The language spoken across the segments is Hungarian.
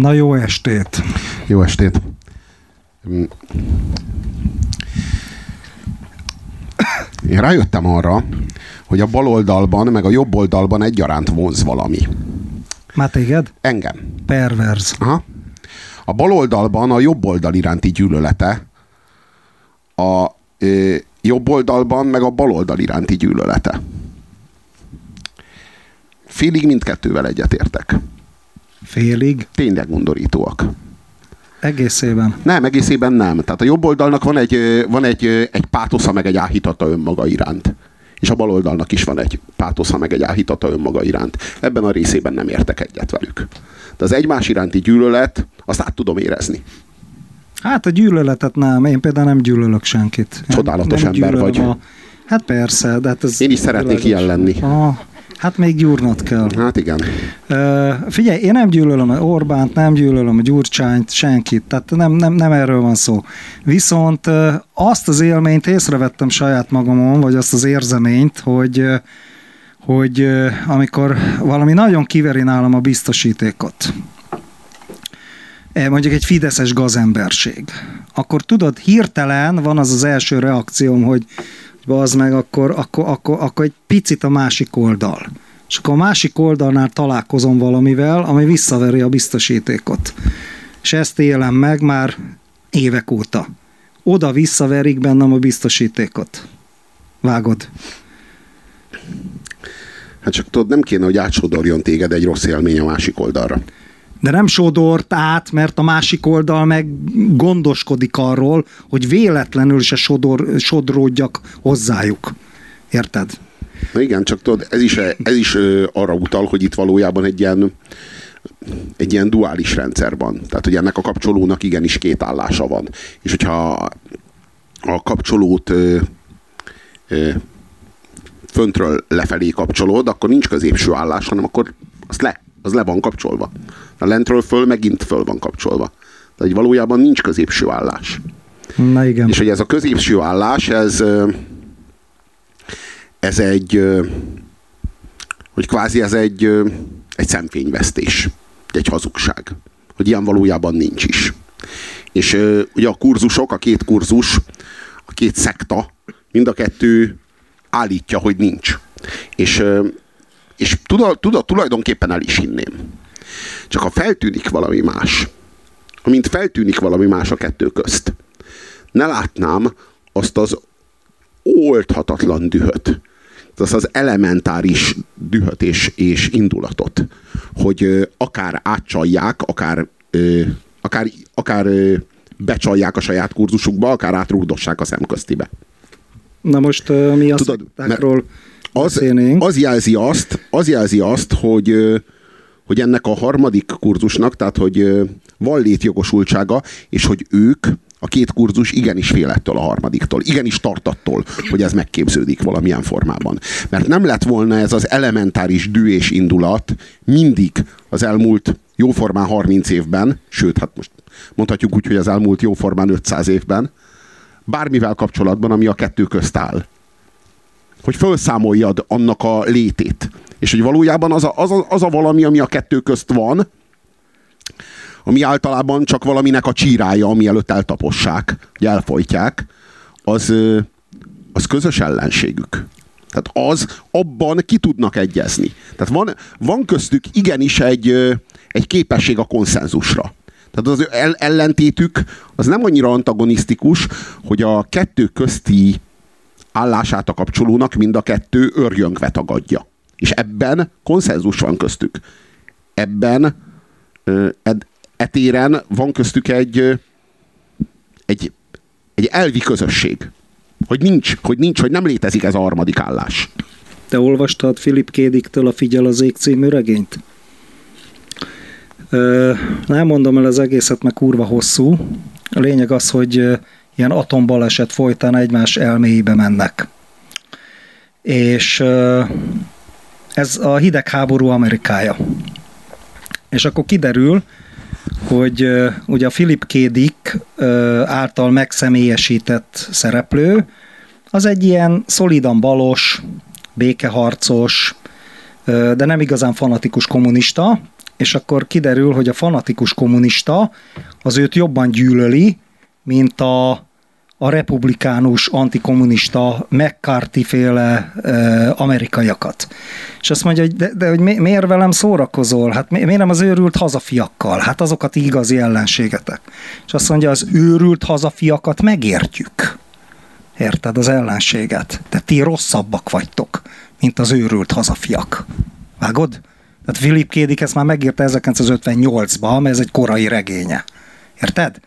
Na jó estét! Jó estét! Én rájöttem arra, hogy a bal oldalban, meg a jobb oldalban egyaránt vonz valami. Már téged? Engem. Perverz. Aha. A bal oldalban a jobb oldal iránti gyűlölete, a ö, jobb oldalban meg a bal oldal iránti gyűlölete. Félig mindkettővel egyetértek. Félig? Tényleg undorítóak. Egészében? Nem, egészében nem. Tehát a jobb oldalnak van egy, van egy, egy pátosza, meg egy áhítata önmaga iránt. És a bal oldalnak is van egy pátosza, meg egy áhítata önmaga iránt. Ebben a részében nem értek egyet velük. De az egymás iránti gyűlölet, azt át tudom érezni. Hát a gyűlöletet nem. Én például nem gyűlölök senkit. Csodálatos nem ember vagy. A... Hát persze, de hát ez... Én is szeretnék ilyen lenni. Ah, Hát még gyúrnod kell. Hát igen. Uh, figyelj, én nem gyűlölöm Orbánt, nem gyűlölöm Gyurcsányt, senkit, tehát nem, nem, nem erről van szó. Viszont uh, azt az élményt észrevettem saját magamon, vagy azt az érzeményt, hogy uh, hogy uh, amikor valami nagyon kiveri nálam a biztosítékot, mondjuk egy fideszes gazemberség, akkor tudod, hirtelen van az az első reakcióm, hogy az meg, akkor, akkor, akkor, akkor egy picit a másik oldal. És akkor a másik oldalnál találkozom valamivel, ami visszaveri a biztosítékot. És ezt élem meg már évek óta. Oda visszaverik bennem a biztosítékot. Vágod? Hát csak tudod, nem kéne, hogy átsodorjon téged egy rossz élmény a másik oldalra de nem sodort át, mert a másik oldal meg gondoskodik arról, hogy véletlenül se sodor, sodródjak hozzájuk. Érted? Na igen, csak tudod, ez is, ez is arra utal, hogy itt valójában egy ilyen, egy ilyen duális rendszer van. Tehát, hogy ennek a kapcsolónak igenis két állása van. És hogyha a kapcsolót ö, ö, föntről lefelé kapcsolod, akkor nincs középső állás, hanem akkor azt le, az le van kapcsolva. A lentről föl megint föl van kapcsolva. Tehát valójában nincs középső állás. Na igen. És hogy ez a középső állás, ez, ez egy, hogy kvázi ez egy, egy szemfényvesztés, egy hazugság. Hogy ilyen valójában nincs is. És ugye a kurzusok, a két kurzus, a két szekta, mind a kettő állítja, hogy nincs. És, és tuda, tulajdonképpen el is hinném. Csak ha feltűnik valami más, amint feltűnik valami más a kettő közt, ne látnám azt az oldhatatlan dühöt, az az elementáris dühöt és, és indulatot, hogy akár átcsalják, akár, akár, akár becsalják a saját kurzusukba, akár átrúgdossák a szemköztibe. Na most mi a Tudod, az, az jelzi azt, az jelzi azt, hogy hogy ennek a harmadik kurzusnak, tehát hogy van létjogosultsága, és hogy ők, a két kurzus igenis fél ettől a harmadiktól, igenis tartattól, hogy ez megképződik valamilyen formában. Mert nem lett volna ez az elementáris dű és indulat mindig az elmúlt jóformán 30 évben, sőt, hát most mondhatjuk úgy, hogy az elmúlt jóformán 500 évben, bármivel kapcsolatban, ami a kettő közt áll. Hogy felszámoljad annak a létét. És hogy valójában az a, az, a, az a valami, ami a kettő közt van, ami általában csak valaminek a csírája, ami előtt eltapossák, hogy elfolytják, az, az közös ellenségük. Tehát az, abban ki tudnak egyezni. Tehát van, van köztük igenis egy, egy képesség a konszenzusra. Tehát az ellentétük az nem annyira antagonisztikus, hogy a kettő közti állását a kapcsolónak mind a kettő örjönkve tagadja. És ebben konszenzus van köztük. Ebben ed, etéren van köztük egy, egy, egy elvi közösség. Hogy nincs, hogy nincs, hogy nem létezik ez a harmadik állás. Te olvastad Philip Kédiktől a Figyel az ég című regényt? nem mondom el az egészet, mert kurva hosszú. A lényeg az, hogy ilyen atombaleset folytán egymás elméibe mennek. És ez a hidegháború Amerikája. És akkor kiderül, hogy ugye a Philip K. Dick által megszemélyesített szereplő, az egy ilyen szolidan balos, békeharcos, de nem igazán fanatikus kommunista, és akkor kiderül, hogy a fanatikus kommunista az őt jobban gyűlöli, mint a, a republikánus, antikommunista, McCarthy-féle e, amerikaiakat. És azt mondja, hogy de, de hogy mi, miért velem szórakozol? Hát mi, miért nem az őrült hazafiakkal? Hát azokat igazi ellenségetek. És azt mondja, az őrült hazafiakat megértjük. Érted az ellenséget? De ti rosszabbak vagytok, mint az őrült hazafiak. Vágod? Tehát Philip Kédik ezt már megírta 1958-ban, mert ez egy korai regénye. Érted?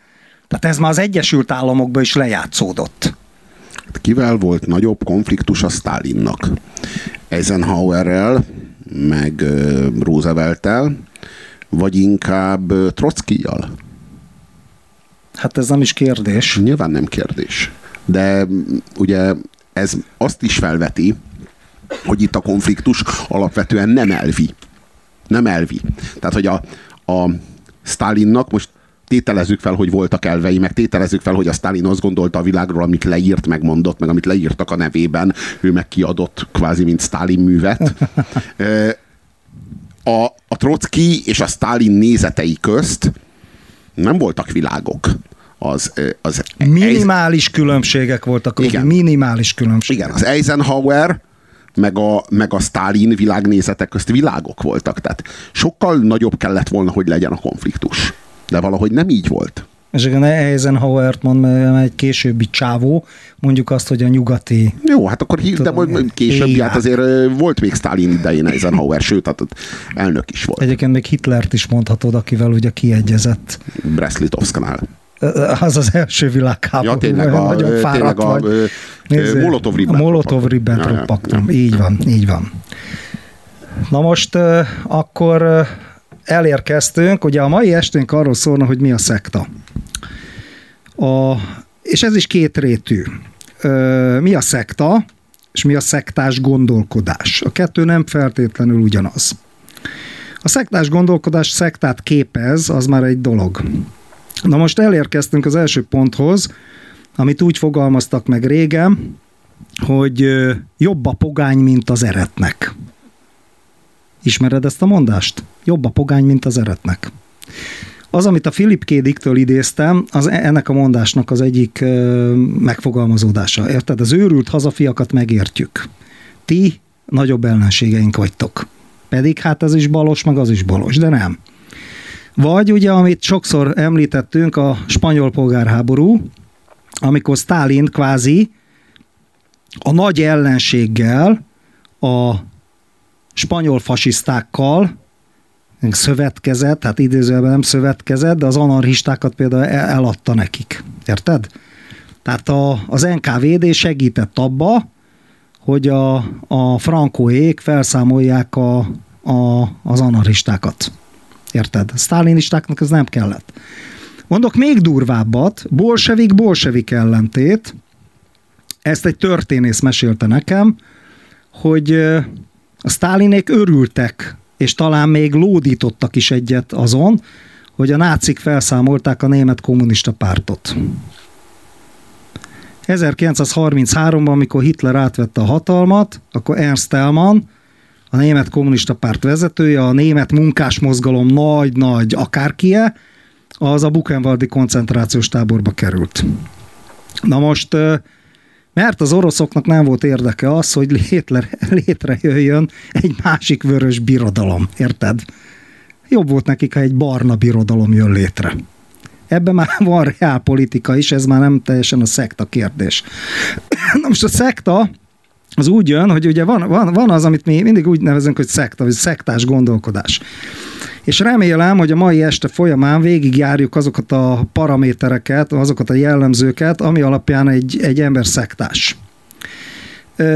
Tehát ez már az Egyesült Államokban is lejátszódott. Hát kivel volt nagyobb konfliktus a Stalinnak? Eisenhowerrel, meg Roosevelttel, vagy inkább Trotskyjal? Hát ez nem is kérdés. Nyilván nem kérdés. De ugye ez azt is felveti, hogy itt a konfliktus alapvetően nem elvi. Nem elvi. Tehát, hogy a, a Stalinnak most tételezzük fel, hogy voltak elvei, meg tételezzük fel, hogy a Stalin azt gondolta a világról, amit leírt, megmondott, meg amit leírtak a nevében, ő meg kiadott kvázi, mint Stalin művet. A, a Trotsky és a Stalin nézetei közt nem voltak világok. Az, az minimális Eisen... különbségek voltak, Igen. minimális különbségek. Igen, az Eisenhower meg a, meg a Stalin világnézetek közt világok voltak. Tehát sokkal nagyobb kellett volna, hogy legyen a konfliktus. De valahogy nem így volt. És igen, Eisenhower-t mond, egy későbbi csávó, mondjuk azt, hogy a nyugati... Jó, hát akkor hív, de majd később, hát azért volt még Stalin idején Eisenhower, sőt, hát elnök is volt. Egyébként még Hitlert is mondhatod, akivel ugye kiegyezett. Brest-Litovsknál. Az az első világháború. Ja, tényleg a, nagyon fáradt tényleg a, vagy. Nézzé, Molotov Ribbentrop. Molotov Ribbentrop ja, ja, Így van, így van. Na most akkor elérkeztünk, ugye a mai esténk arról szólna, hogy mi a szekta. A, és ez is kétrétű. Mi a szekta, és mi a szektás gondolkodás. A kettő nem feltétlenül ugyanaz. A szektás gondolkodás szektát képez, az már egy dolog. Na most elérkeztünk az első ponthoz, amit úgy fogalmaztak meg régen, hogy jobb a pogány, mint az eretnek. Ismered ezt a mondást? Jobb a pogány, mint az eretnek. Az, amit a Philip K. Dicktől idéztem, az e- ennek a mondásnak az egyik megfogalmazódása. Érted? Az őrült hazafiakat megértjük. Ti nagyobb ellenségeink vagytok. Pedig hát ez is balos, meg az is balos, de nem. Vagy ugye, amit sokszor említettünk, a spanyol polgárháború, amikor Stalin kvázi a nagy ellenséggel, a spanyol fasisztákkal szövetkezett, hát idézőjelben nem szövetkezett, de az anarchistákat például eladta nekik. Érted? Tehát a, az NKVD segített abba, hogy a, a frankóék felszámolják a, a, az anarchistákat. Érted? A sztálinistáknak ez nem kellett. Mondok még durvábbat, bolsevik-bolsevik ellentét, ezt egy történész mesélte nekem, hogy a sztálinék örültek, és talán még lódítottak is egyet azon, hogy a nácik felszámolták a német kommunista pártot. 1933-ban, amikor Hitler átvette a hatalmat, akkor Ernst Thälmann, a német kommunista párt vezetője, a német munkásmozgalom nagy-nagy akárkie, az a Buchenwaldi koncentrációs táborba került. Na most, mert az oroszoknak nem volt érdeke az, hogy létre, létrejöjjön egy másik vörös birodalom, érted? Jobb volt nekik, ha egy barna birodalom jön létre. Ebben már van reálpolitika is, ez már nem teljesen a szekta kérdés. Na most a szekta az úgy jön, hogy ugye van, van, van az, amit mi mindig úgy nevezünk, hogy szekta, vagy szektás gondolkodás. És remélem, hogy a mai este folyamán végigjárjuk azokat a paramétereket, azokat a jellemzőket, ami alapján egy, egy ember szektás.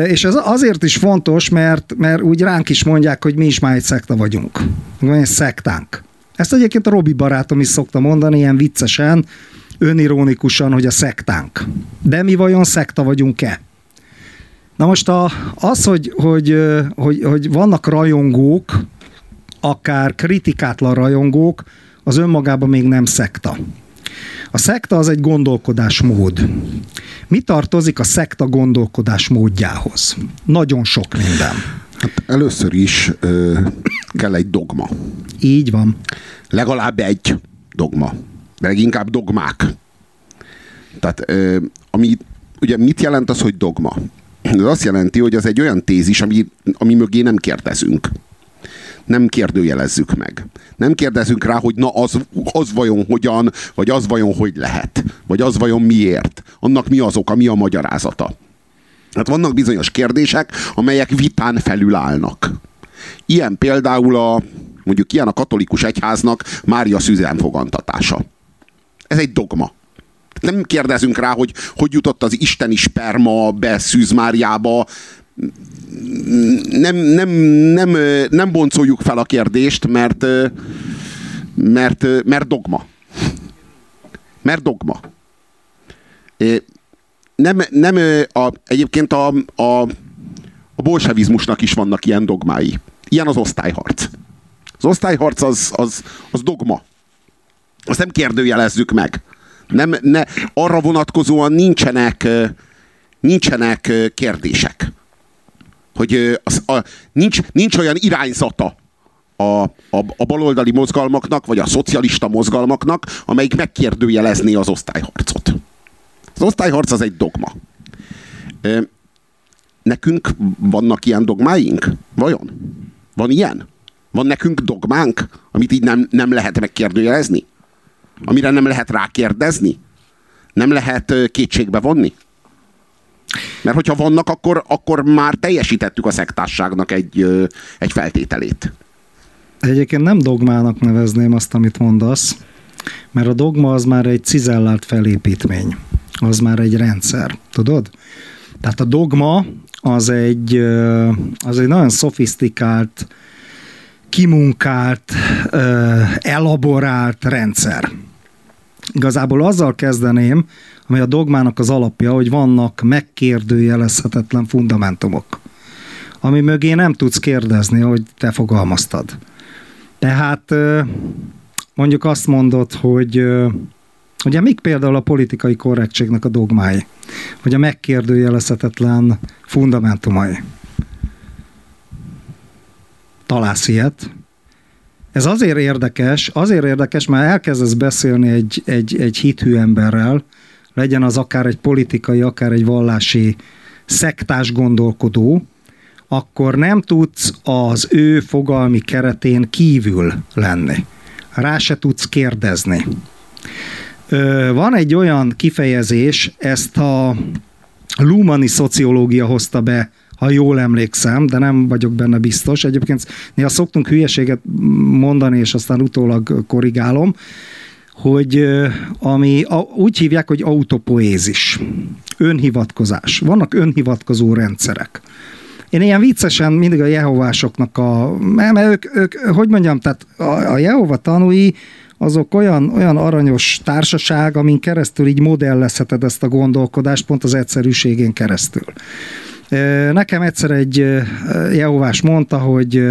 És ez azért is fontos, mert, mert úgy ránk is mondják, hogy mi is már egy szekta vagyunk. Van egy szektánk. Ezt egyébként a Robi barátom is szokta mondani, ilyen viccesen, önironikusan, hogy a szektánk. De mi vajon szekta vagyunk-e? Na most a, az, hogy, hogy, hogy, hogy vannak rajongók, akár kritikátlan rajongók, az önmagában még nem szekta. A szekta az egy gondolkodásmód. Mi tartozik a szekta gondolkodásmódjához? Nagyon sok minden. Hát először is ö, kell egy dogma. Így van. Legalább egy dogma. De leginkább dogmák. Tehát ö, ami, ugye mit jelent az, hogy dogma? Ez azt jelenti, hogy az egy olyan tézis, ami, ami mögé nem kérdezünk. Nem kérdőjelezzük meg. Nem kérdezünk rá, hogy na az, az vajon hogyan, vagy az vajon hogy lehet, vagy az vajon miért. Annak mi az oka, mi a magyarázata. Hát vannak bizonyos kérdések, amelyek vitán felül állnak. Ilyen például a, mondjuk ilyen a katolikus egyháznak Mária szüzen fogantatása. Ez egy dogma. Nem kérdezünk rá, hogy hogy jutott az isteni sperma be Szűz Máriába, nem, nem, nem, nem boncoljuk fel a kérdést, mert, mert, mert dogma. Mert dogma. Nem, nem a, egyébként a, a, a bolsevizmusnak is vannak ilyen dogmái. Ilyen az osztályharc. Az osztályharc az, az, az dogma. Azt nem kérdőjelezzük meg. Nem, ne, arra vonatkozóan nincsenek, nincsenek kérdések. Hogy az, a, nincs, nincs olyan irányzata a, a, a baloldali mozgalmaknak, vagy a szocialista mozgalmaknak, amelyik megkérdőjelezné az osztályharcot. Az osztályharc az egy dogma. Nekünk vannak ilyen dogmáink? Vajon? Van ilyen? Van nekünk dogmánk, amit így nem, nem lehet megkérdőjelezni? Amire nem lehet rákérdezni? Nem lehet kétségbe vonni? Mert hogyha vannak, akkor, akkor már teljesítettük a szektárságnak egy, egy feltételét. Egyébként nem dogmának nevezném azt, amit mondasz, mert a dogma az már egy cizellált felépítmény. Az már egy rendszer, tudod? Tehát a dogma az egy, az egy nagyon szofisztikált, kimunkált, elaborált rendszer. Igazából azzal kezdeném, ami a dogmának az alapja, hogy vannak megkérdőjelezhetetlen fundamentumok, ami mögé nem tudsz kérdezni, hogy te fogalmaztad. Tehát mondjuk azt mondod, hogy ugye mik például a politikai korrektségnek a dogmái, vagy a megkérdőjelezhetetlen fundamentumai. Találsz ilyet? Ez azért érdekes, azért érdekes, mert elkezdesz beszélni egy, egy, egy hithű emberrel, legyen az akár egy politikai, akár egy vallási szektás gondolkodó, akkor nem tudsz az ő fogalmi keretén kívül lenni. Rá se tudsz kérdezni. Van egy olyan kifejezés, ezt a Lumani szociológia hozta be ha jól emlékszem, de nem vagyok benne biztos. Egyébként néha szoktunk hülyeséget mondani, és aztán utólag korrigálom, hogy ami úgy hívják, hogy autopoézis, önhivatkozás. Vannak önhivatkozó rendszerek. Én ilyen viccesen mindig a jehovásoknak a, mert ők, ők hogy mondjam, tehát a, a Jehova tanúi azok olyan, olyan aranyos társaság, amin keresztül így modellezheted ezt a gondolkodást, pont az egyszerűségén keresztül. Nekem egyszer egy Jehovás mondta, hogy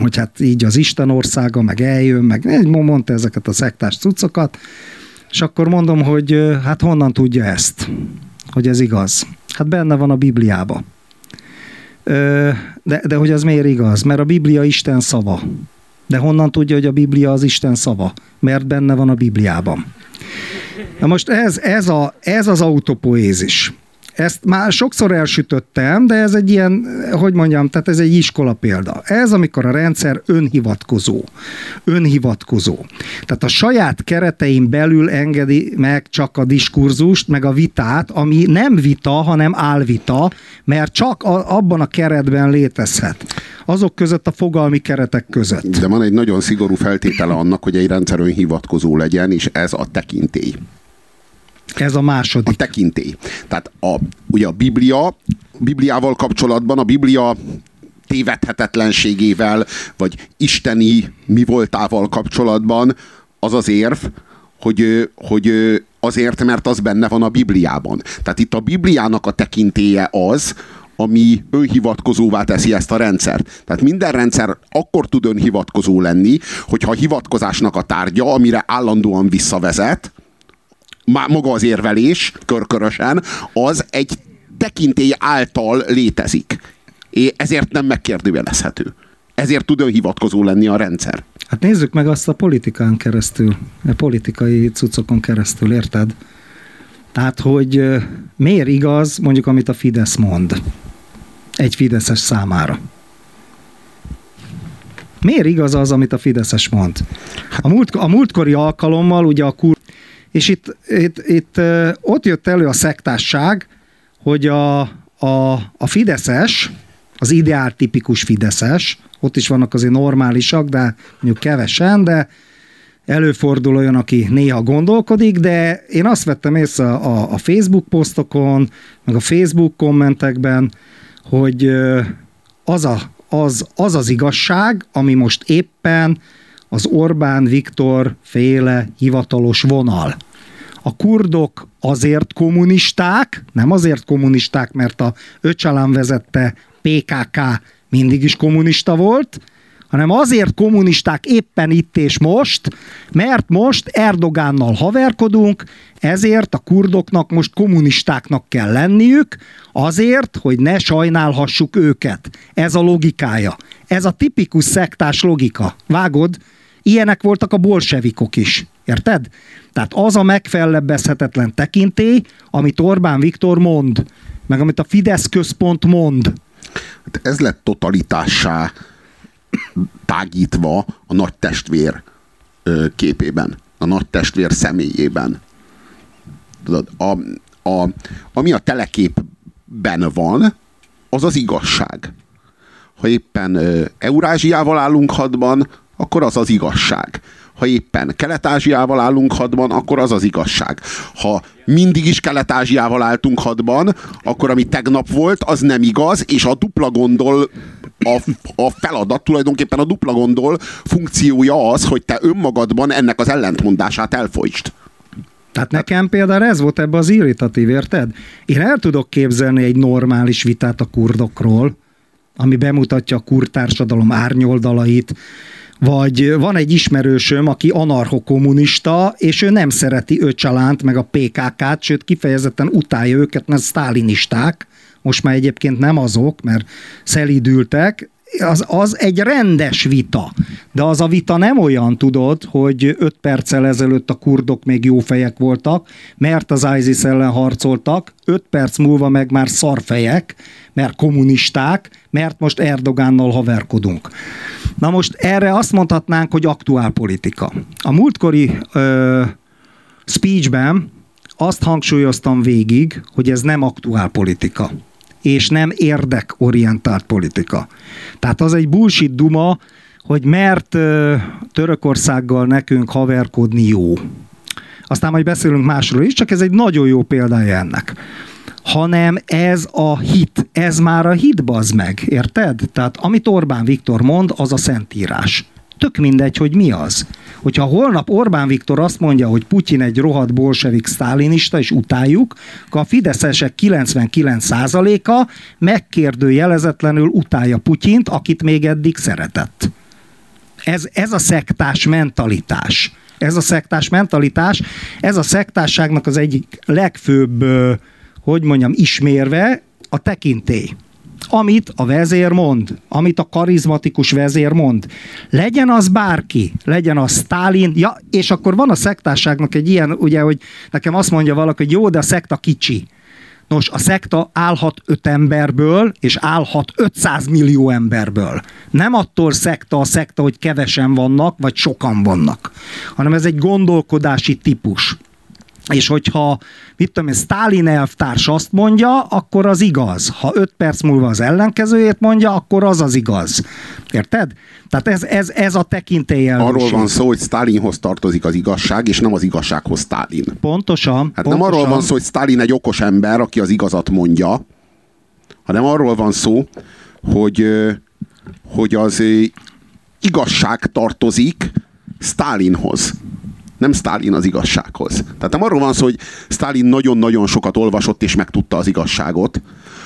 hogy hát így az Isten országa, meg eljön, meg mondta ezeket a szektás cuccokat, és akkor mondom, hogy hát honnan tudja ezt, hogy ez igaz. Hát benne van a Bibliába. De, de hogy az miért igaz? Mert a Biblia Isten szava. De honnan tudja, hogy a Biblia az Isten szava? Mert benne van a Bibliában. Na most ez, ez, a, ez az autopoézis. Ezt már sokszor elsütöttem, de ez egy ilyen, hogy mondjam, tehát ez egy iskola példa. Ez, amikor a rendszer önhivatkozó. Önhivatkozó. Tehát a saját keretein belül engedi meg csak a diskurzust, meg a vitát, ami nem vita, hanem álvita, mert csak a, abban a keretben létezhet. Azok között a fogalmi keretek között. De van egy nagyon szigorú feltétele annak, hogy egy rendszer önhivatkozó legyen, és ez a tekintély. Ez a második. A tekintély. Tehát a, ugye a Biblia, Bibliával kapcsolatban a Biblia tévedhetetlenségével, vagy isteni mi voltával kapcsolatban az az érv, hogy, hogy azért, mert az benne van a Bibliában. Tehát itt a Bibliának a tekintéje az, ami önhivatkozóvá teszi ezt a rendszert. Tehát minden rendszer akkor tud önhivatkozó lenni, hogyha a hivatkozásnak a tárgya, amire állandóan visszavezet, maga az érvelés körkörösen, az egy tekintély által létezik. ezért nem megkérdőjelezhető. Ezért tud hivatkozó lenni a rendszer. Hát nézzük meg azt a politikán keresztül, a politikai cuccokon keresztül, érted? Tehát, hogy miért igaz mondjuk, amit a Fidesz mond egy Fideszes számára? Miért igaz az, amit a Fideszes mond? A, múlt, a múltkori alkalommal ugye a kur... És itt, itt, itt ott jött elő a szektásság, hogy a, a, a Fideszes, az ideál tipikus Fideszes, ott is vannak azért normálisak, de mondjuk kevesen, de előfordul olyan, aki néha gondolkodik, de én azt vettem észre a, a Facebook posztokon, meg a Facebook kommentekben, hogy az, a, az, az az igazság, ami most éppen az Orbán Viktor féle hivatalos vonal. A kurdok azért kommunisták, nem azért kommunisták, mert a Öcsalán vezette PKK mindig is kommunista volt, hanem azért kommunisták éppen itt és most, mert most Erdogánnal haverkodunk, ezért a kurdoknak most kommunistáknak kell lenniük, azért, hogy ne sajnálhassuk őket. Ez a logikája. Ez a tipikus szektás logika. Vágod? Ilyenek voltak a bolsevikok is. Érted? Tehát az a megfellebbezhetetlen tekintély, amit Orbán Viktor mond, meg amit a Fidesz központ mond. Hát ez lett totalitássá tágítva a nagy testvér képében, a nagy testvér személyében. A, a, ami a teleképben van, az az igazság. Ha éppen Eurázsiával állunk hadban, akkor az az igazság. Ha éppen Kelet-Ázsiával állunk hadban, akkor az az igazság. Ha mindig is Kelet-Ázsiával álltunk hadban, akkor ami tegnap volt, az nem igaz, és a dupla gondol a, a feladat tulajdonképpen a dupla gondol funkciója az, hogy te önmagadban ennek az ellentmondását elfolytsd. Tehát nekem például ez volt ebbe az irritatív, érted? Én el tudok képzelni egy normális vitát a kurdokról, ami bemutatja a kurtársadalom árnyoldalait, vagy van egy ismerősöm, aki anarchokommunista, és ő nem szereti Öcsalánt, meg a PKK-t, sőt kifejezetten utálja őket, mert sztálinisták, most már egyébként nem azok, mert szelidültek, az, az egy rendes vita. De az a vita nem olyan, tudod, hogy öt perccel ezelőtt a kurdok még jó fejek voltak, mert az ISIS ellen harcoltak, öt perc múlva meg már szarfejek, mert kommunisták, mert most Erdogánnal haverkodunk. Na most erre azt mondhatnánk, hogy aktuál politika. A múltkori ö, speechben azt hangsúlyoztam végig, hogy ez nem aktuál politika és nem érdekorientált politika. Tehát az egy bullshit duma, hogy mert Törökországgal nekünk haverkodni jó. Aztán majd beszélünk másról is, csak ez egy nagyon jó példája ennek hanem ez a hit, ez már a hit bazd meg, érted? Tehát amit Orbán Viktor mond, az a szentírás tök mindegy, hogy mi az. Hogyha holnap Orbán Viktor azt mondja, hogy Putyin egy rohadt bolsevik sztálinista, és utáljuk, akkor a fideszesek 99%-a megkérdőjelezetlenül utálja Putyint, akit még eddig szeretett. Ez, ez a szektás mentalitás. Ez a szektás mentalitás, ez a szektásságnak az egyik legfőbb, hogy mondjam, ismérve a tekintély amit a vezér mond, amit a karizmatikus vezér mond. Legyen az bárki, legyen az Stálin, ja, és akkor van a szektárságnak egy ilyen, ugye, hogy nekem azt mondja valaki, hogy jó, de a szekta kicsi. Nos, a szekta állhat öt emberből, és állhat 500 millió emberből. Nem attól szekta a szekta, hogy kevesen vannak, vagy sokan vannak, hanem ez egy gondolkodási típus. És hogyha, mit tudom én, Stalin elvtárs azt mondja, akkor az igaz. Ha öt perc múlva az ellenkezőjét mondja, akkor az az igaz. Érted? Tehát ez, ez, ez a tekintélyel. Arról van szó, hogy Stalinhoz tartozik az igazság, és nem az igazsághoz Stalin. Pontosan. Hát pontosan. nem arról van szó, hogy Stalin egy okos ember, aki az igazat mondja, hanem arról van szó, hogy, hogy az igazság tartozik Stalinhoz nem Stalin az igazsághoz. Tehát nem arról van szó, hogy Stalin nagyon-nagyon sokat olvasott és megtudta az igazságot,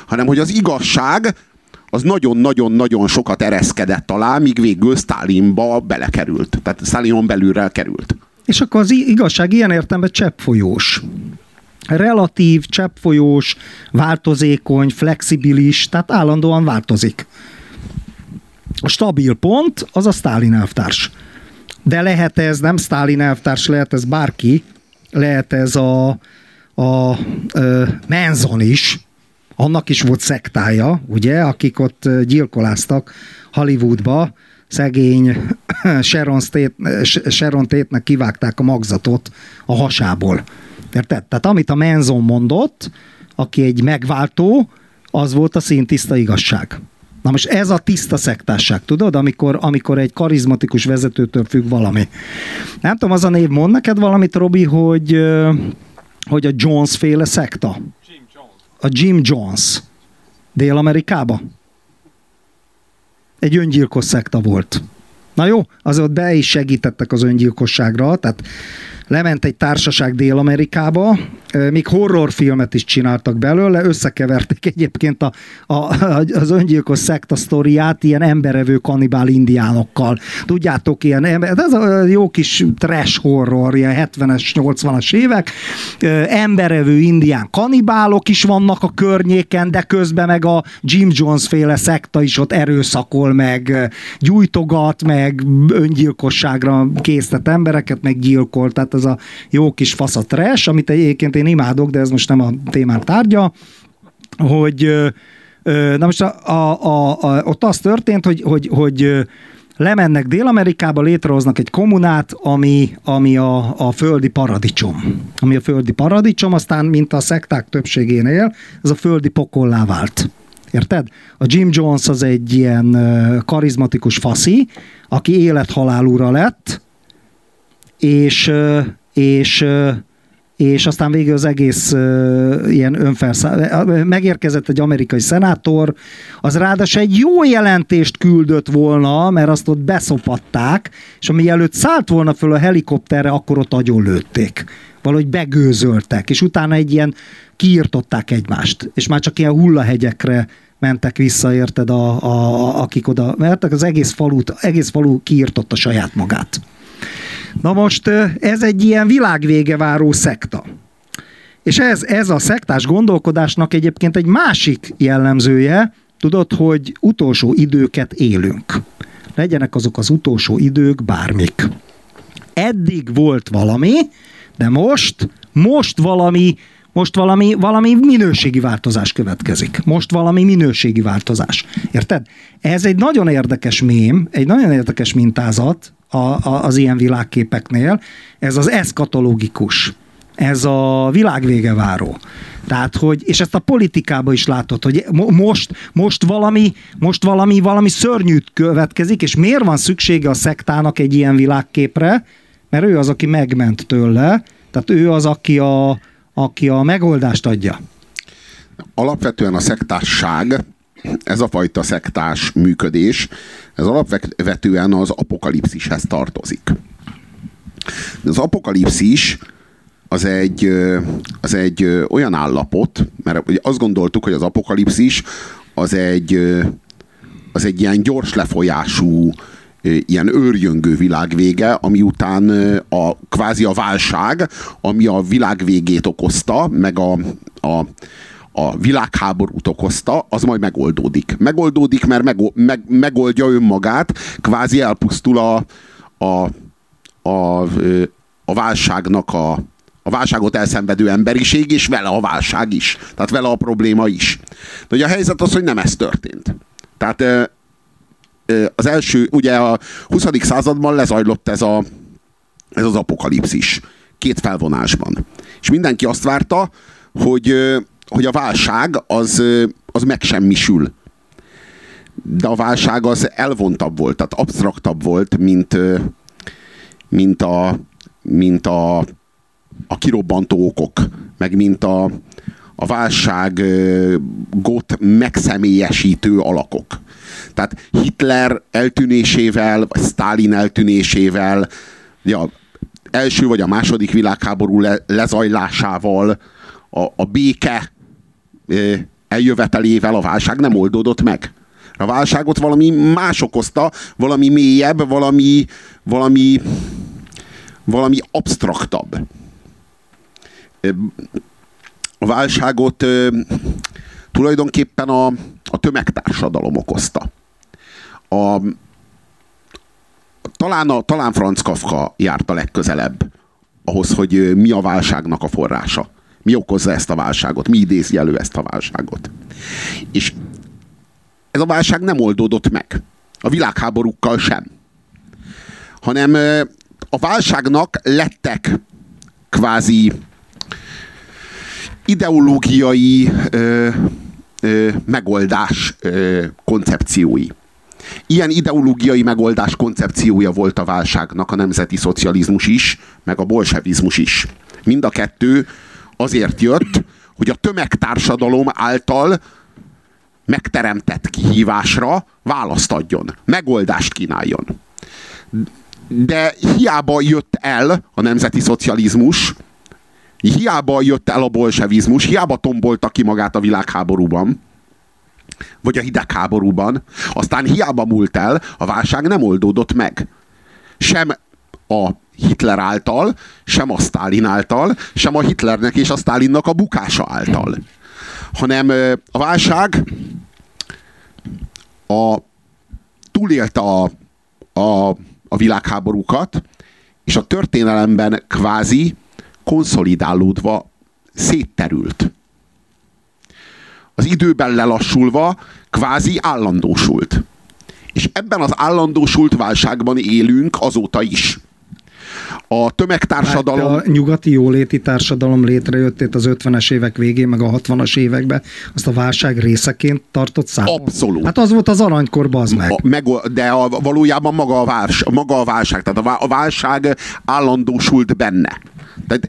hanem hogy az igazság az nagyon-nagyon-nagyon sokat ereszkedett alá, míg végül Stalinba belekerült. Tehát Stalinon belülre került. És akkor az igazság ilyen értelemben cseppfolyós. relatív, cseppfolyós, változékony, flexibilis, tehát állandóan változik. A stabil pont az a Stalin elvtárs. De lehet ez, nem Stalin elvtárs, lehet ez bárki, lehet ez a, a, a Manson is, annak is volt szektája, ugye, akik ott gyilkoláztak Hollywoodba, szegény Sharon, Tate, Sharon Tate-nek kivágták a magzatot a hasából. Érted? Tehát amit a Manson mondott, aki egy megváltó, az volt a szintiszta igazság. Na most ez a tiszta szektásság, tudod, amikor, amikor egy karizmatikus vezetőtől függ valami. Nem tudom, az a név mond neked valamit, Robi, hogy, hogy a Jones féle szekta? A Jim Jones. Dél-Amerikába? Egy öngyilkos szekta volt. Na jó, az ott be is segítettek az öngyilkosságra, tehát lement egy társaság Dél-Amerikába, még horrorfilmet is csináltak belőle, összekeverték egyébként a, a, az öngyilkos szekta sztoriát ilyen emberevő kanibál indiánokkal. Tudjátok, ilyen, ez a jó kis trash horror, ilyen 70-es, 80-as évek, emberevő indián kanibálok is vannak a környéken, de közben meg a Jim Jones féle szekta is ott erőszakol, meg gyújtogat, meg öngyilkosságra késztet embereket, meg gyilkol, tehát ez a jó kis fasz a trash, amit egyébként én imádok, de ez most nem a témán tárgya, hogy na most a, a, a, a, ott az történt, hogy, hogy, hogy lemennek Dél-Amerikába, létrehoznak egy kommunát, ami, ami a, a földi paradicsom. Ami a földi paradicsom, aztán, mint a szekták többségénél, ez a földi pokollá vált. Érted? A Jim Jones az egy ilyen karizmatikus faszi, aki élethalálúra lett, és, és és aztán végül az egész ilyen önfelszá... Megérkezett egy amerikai szenátor, az ráadásul egy jó jelentést küldött volna, mert azt ott beszopatták, és ami előtt szállt volna föl a helikopterre, akkor ott lőtték. Valahogy begőzöltek, és utána egy ilyen kiirtották egymást, és már csak ilyen hullahegyekre mentek vissza, érted, a, a, a, akik oda mertek, az egész, falut, egész falu kiirtotta saját magát. Na most ez egy ilyen világvége váró szekta. És ez, ez a szektás gondolkodásnak egyébként egy másik jellemzője, tudod, hogy utolsó időket élünk. Legyenek azok az utolsó idők bármik. Eddig volt valami, de most, most valami most valami, valami minőségi változás következik. Most valami minőségi változás. Érted? Ez egy nagyon érdekes mém, egy nagyon érdekes mintázat a, a, az ilyen világképeknél. Ez az eszkatológikus. Ez a világvége váró. Tehát, hogy, és ezt a politikában is látod, hogy most, most valami, most valami, valami szörnyűt következik, és miért van szüksége a szektának egy ilyen világképre? Mert ő az, aki megment tőle, tehát ő az, aki a, aki a megoldást adja? Alapvetően a szektásság, ez a fajta szektás működés, ez alapvetően az apokalipszishez tartozik. Az apokalipszis az egy, az egy olyan állapot, mert azt gondoltuk, hogy az apokalipszis az egy, az egy ilyen gyors lefolyású, ilyen őrjöngő világvége, ami után a kvázi a válság, ami a világ végét okozta, meg a, a, a világháborút okozta, az majd megoldódik. Megoldódik, mert meg, meg, megoldja önmagát, kvázi elpusztul a, a, a, a válságnak a, a válságot elszenvedő emberiség, és vele a válság is. Tehát vele a probléma is. De ugye a helyzet az, hogy nem ez történt. Tehát az első, ugye a 20. században lezajlott ez, a, ez az apokalipszis két felvonásban. És mindenki azt várta, hogy, hogy a válság az, az megsemmisül. De a válság az elvontabb volt, tehát absztraktabb volt, mint, mint a, mint a, a kirobbantó okok, meg mint a, a válságot megszemélyesítő alakok. Tehát Hitler eltűnésével, vagy Stalin eltűnésével, ja, első vagy a második világháború le, lezajlásával, a, a béke eljövetelével a válság nem oldódott meg. A válságot valami más okozta, valami mélyebb, valami, valami, valami absztraktabb. a válságot tulajdonképpen a, a tömegtársadalom okozta. A, talán, a, talán Franz Kafka járt a legközelebb ahhoz, hogy mi a válságnak a forrása. Mi okozza ezt a válságot, mi idézi elő ezt a válságot. És ez a válság nem oldódott meg. A világháborúkkal sem. Hanem a válságnak lettek kvázi ideológiai ö, ö, megoldás ö, koncepciói. Ilyen ideológiai megoldás koncepciója volt a válságnak a nemzeti szocializmus is, meg a bolsevizmus is. Mind a kettő azért jött, hogy a tömegtársadalom által megteremtett kihívásra választ adjon, megoldást kínáljon. De hiába jött el a nemzeti szocializmus, hiába jött el a bolsevizmus, hiába tombolta ki magát a világháborúban, vagy a hidegháborúban, aztán hiába múlt el, a válság nem oldódott meg. Sem a Hitler által, sem a Stalin által, sem a Hitlernek és a Stalinnak a bukása által. Hanem a válság a, túlélte a, a, a világháborúkat, és a történelemben kvázi konszolidálódva szétterült. Az időben lelassulva kvázi állandósult. És ebben az állandósult válságban élünk azóta is. A tömegtársadalom... Hát a nyugati jóléti társadalom létrejött itt az 50-es évek végén, meg a 60-as években, azt a válság részeként tartott számon. Abszolút. Hát az volt az aranykor, bazd meg. A, meg de a, valójában maga a, várs, maga a válság, tehát a válság állandósult benne. Tehát,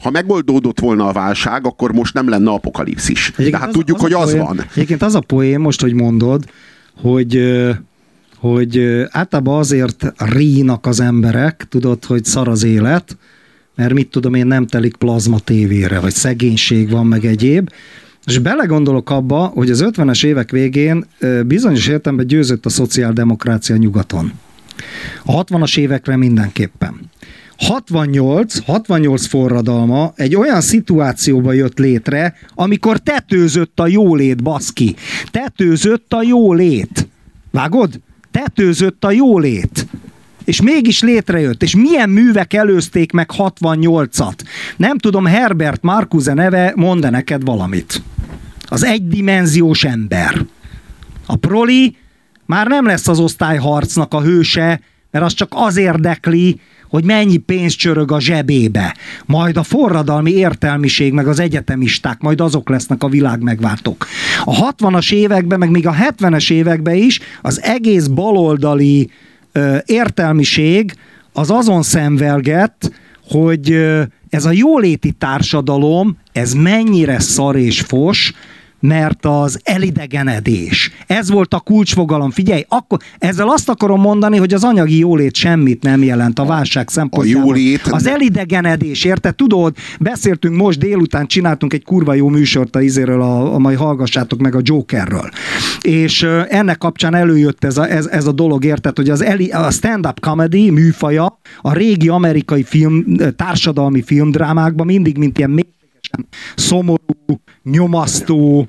ha megoldódott volna a válság, akkor most nem lenne apokalipszis. Egyébként De hát az, tudjuk, az hogy az poém, van. Egyébként az a poém, most, hogy mondod, hogy hogy általában azért rínak az emberek, tudod, hogy szar az élet, mert mit tudom én, nem telik plazma tévére, vagy szegénység van, meg egyéb, és belegondolok abba, hogy az 50-es évek végén bizonyos értelemben győzött a szociáldemokrácia nyugaton. A 60-as évekre mindenképpen. 68, 68 forradalma egy olyan szituációba jött létre, amikor tetőzött a jólét, baszki. Tetőzött a jólét. Vágod? Tetőzött a jólét. És mégis létrejött. És milyen művek előzték meg 68-at? Nem tudom, Herbert Marcuse neve mond neked valamit. Az egydimenziós ember. A proli már nem lesz az osztályharcnak a hőse, mert az csak az érdekli, hogy mennyi pénz csörög a zsebébe. Majd a forradalmi értelmiség, meg az egyetemisták, majd azok lesznek a világ megváltók. A 60-as években, meg még a 70-es években is az egész baloldali ö, értelmiség az azon szenvelgett, hogy ö, ez a jóléti társadalom, ez mennyire szar és fos, mert az elidegenedés. Ez volt a kulcsfogalom. Figyelj, akkor ezzel azt akarom mondani, hogy az anyagi jólét semmit nem jelent a válság szempontjából. A jólét... Az elidegenedés, érted? Tudod, beszéltünk most délután, csináltunk egy kurva jó műsort a izéről, a, a majd hallgassátok meg a Jokerről. És ennek kapcsán előjött ez a, ez, ez a dolog, érted, hogy az eli, a stand-up comedy műfaja a régi amerikai film, társadalmi filmdrámákban mindig, mint ilyen szomorú, nyomasztó,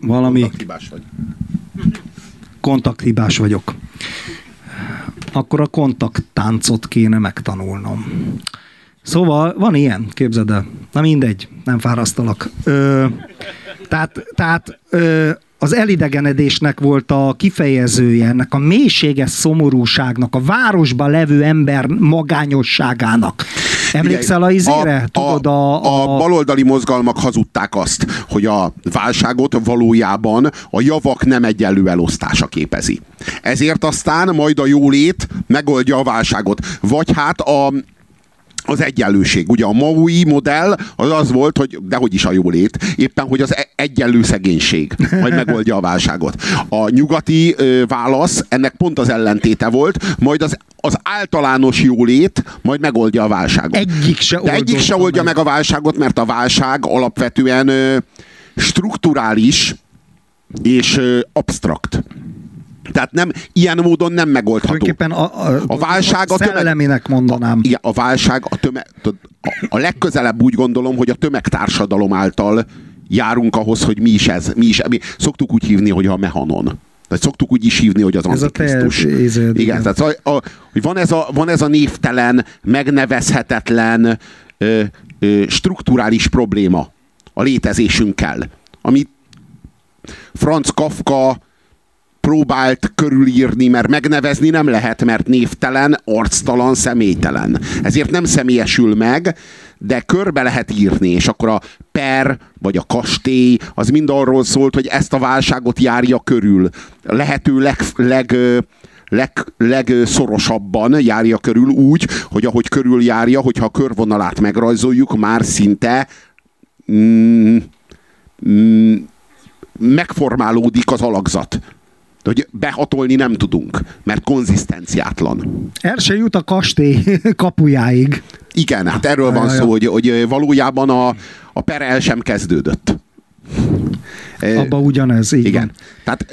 valami... Kontakthibás vagy. Kontakthibás vagyok. Akkor a kontakttáncot kéne megtanulnom. Szóval van ilyen, képzeld el. Na mindegy, nem fárasztalak. Ö, tehát tehát ö, az elidegenedésnek volt a kifejezője, ennek a mélységes szomorúságnak, a városban levő ember magányosságának. Emlékszel a izére? A, Tudod, a, a, a baloldali mozgalmak hazudták azt, hogy a válságot valójában a javak nem egyenlő elosztása képezi. Ezért aztán majd a jólét megoldja a válságot. Vagy hát a, az egyenlőség. Ugye a Maui modell az az volt, hogy dehogy is a jólét, éppen hogy az e- egyenlő szegénység majd megoldja a válságot. A nyugati ö, válasz ennek pont az ellentéte volt, majd az, az általános jólét majd megoldja a válságot. Egyik se, De egyik se oldja meg. meg a válságot, mert a válság alapvetően ö, strukturális és ö, abstrakt. Tehát nem, ilyen módon nem megoldható. A, a, a válság a tömeg... mondanám. A, a válság a tömeg... A, a legközelebb úgy gondolom, hogy a tömegtársadalom által járunk ahhoz, hogy mi is ez. Mi is, mi, szoktuk úgy hívni, hogy a mehanon. Tehát szoktuk úgy is hívni, hogy az ez antikrisztus. A igen, igen, tehát a, a, hogy van ez, a, van ez a névtelen, megnevezhetetlen ö, ö, strukturális probléma a létezésünkkel, amit Franz Kafka próbált körülírni, mert megnevezni nem lehet, mert névtelen, arctalan, személytelen. Ezért nem személyesül meg, de körbe lehet írni, és akkor a per, vagy a kastély, az mind arról szólt, hogy ezt a válságot járja körül. Lehető leg, leg, leg, legszorosabban járja körül úgy, hogy ahogy körül járja, hogyha a körvonalát megrajzoljuk, már szinte mm, mm, megformálódik az alakzat hogy behatolni nem tudunk, mert konzisztenciátlan. El se jut a kastély kapujáig. Igen, hát erről van szó, hogy, hogy valójában a, a per el sem kezdődött. Abba ugyanez, így Igen. Van. Tehát,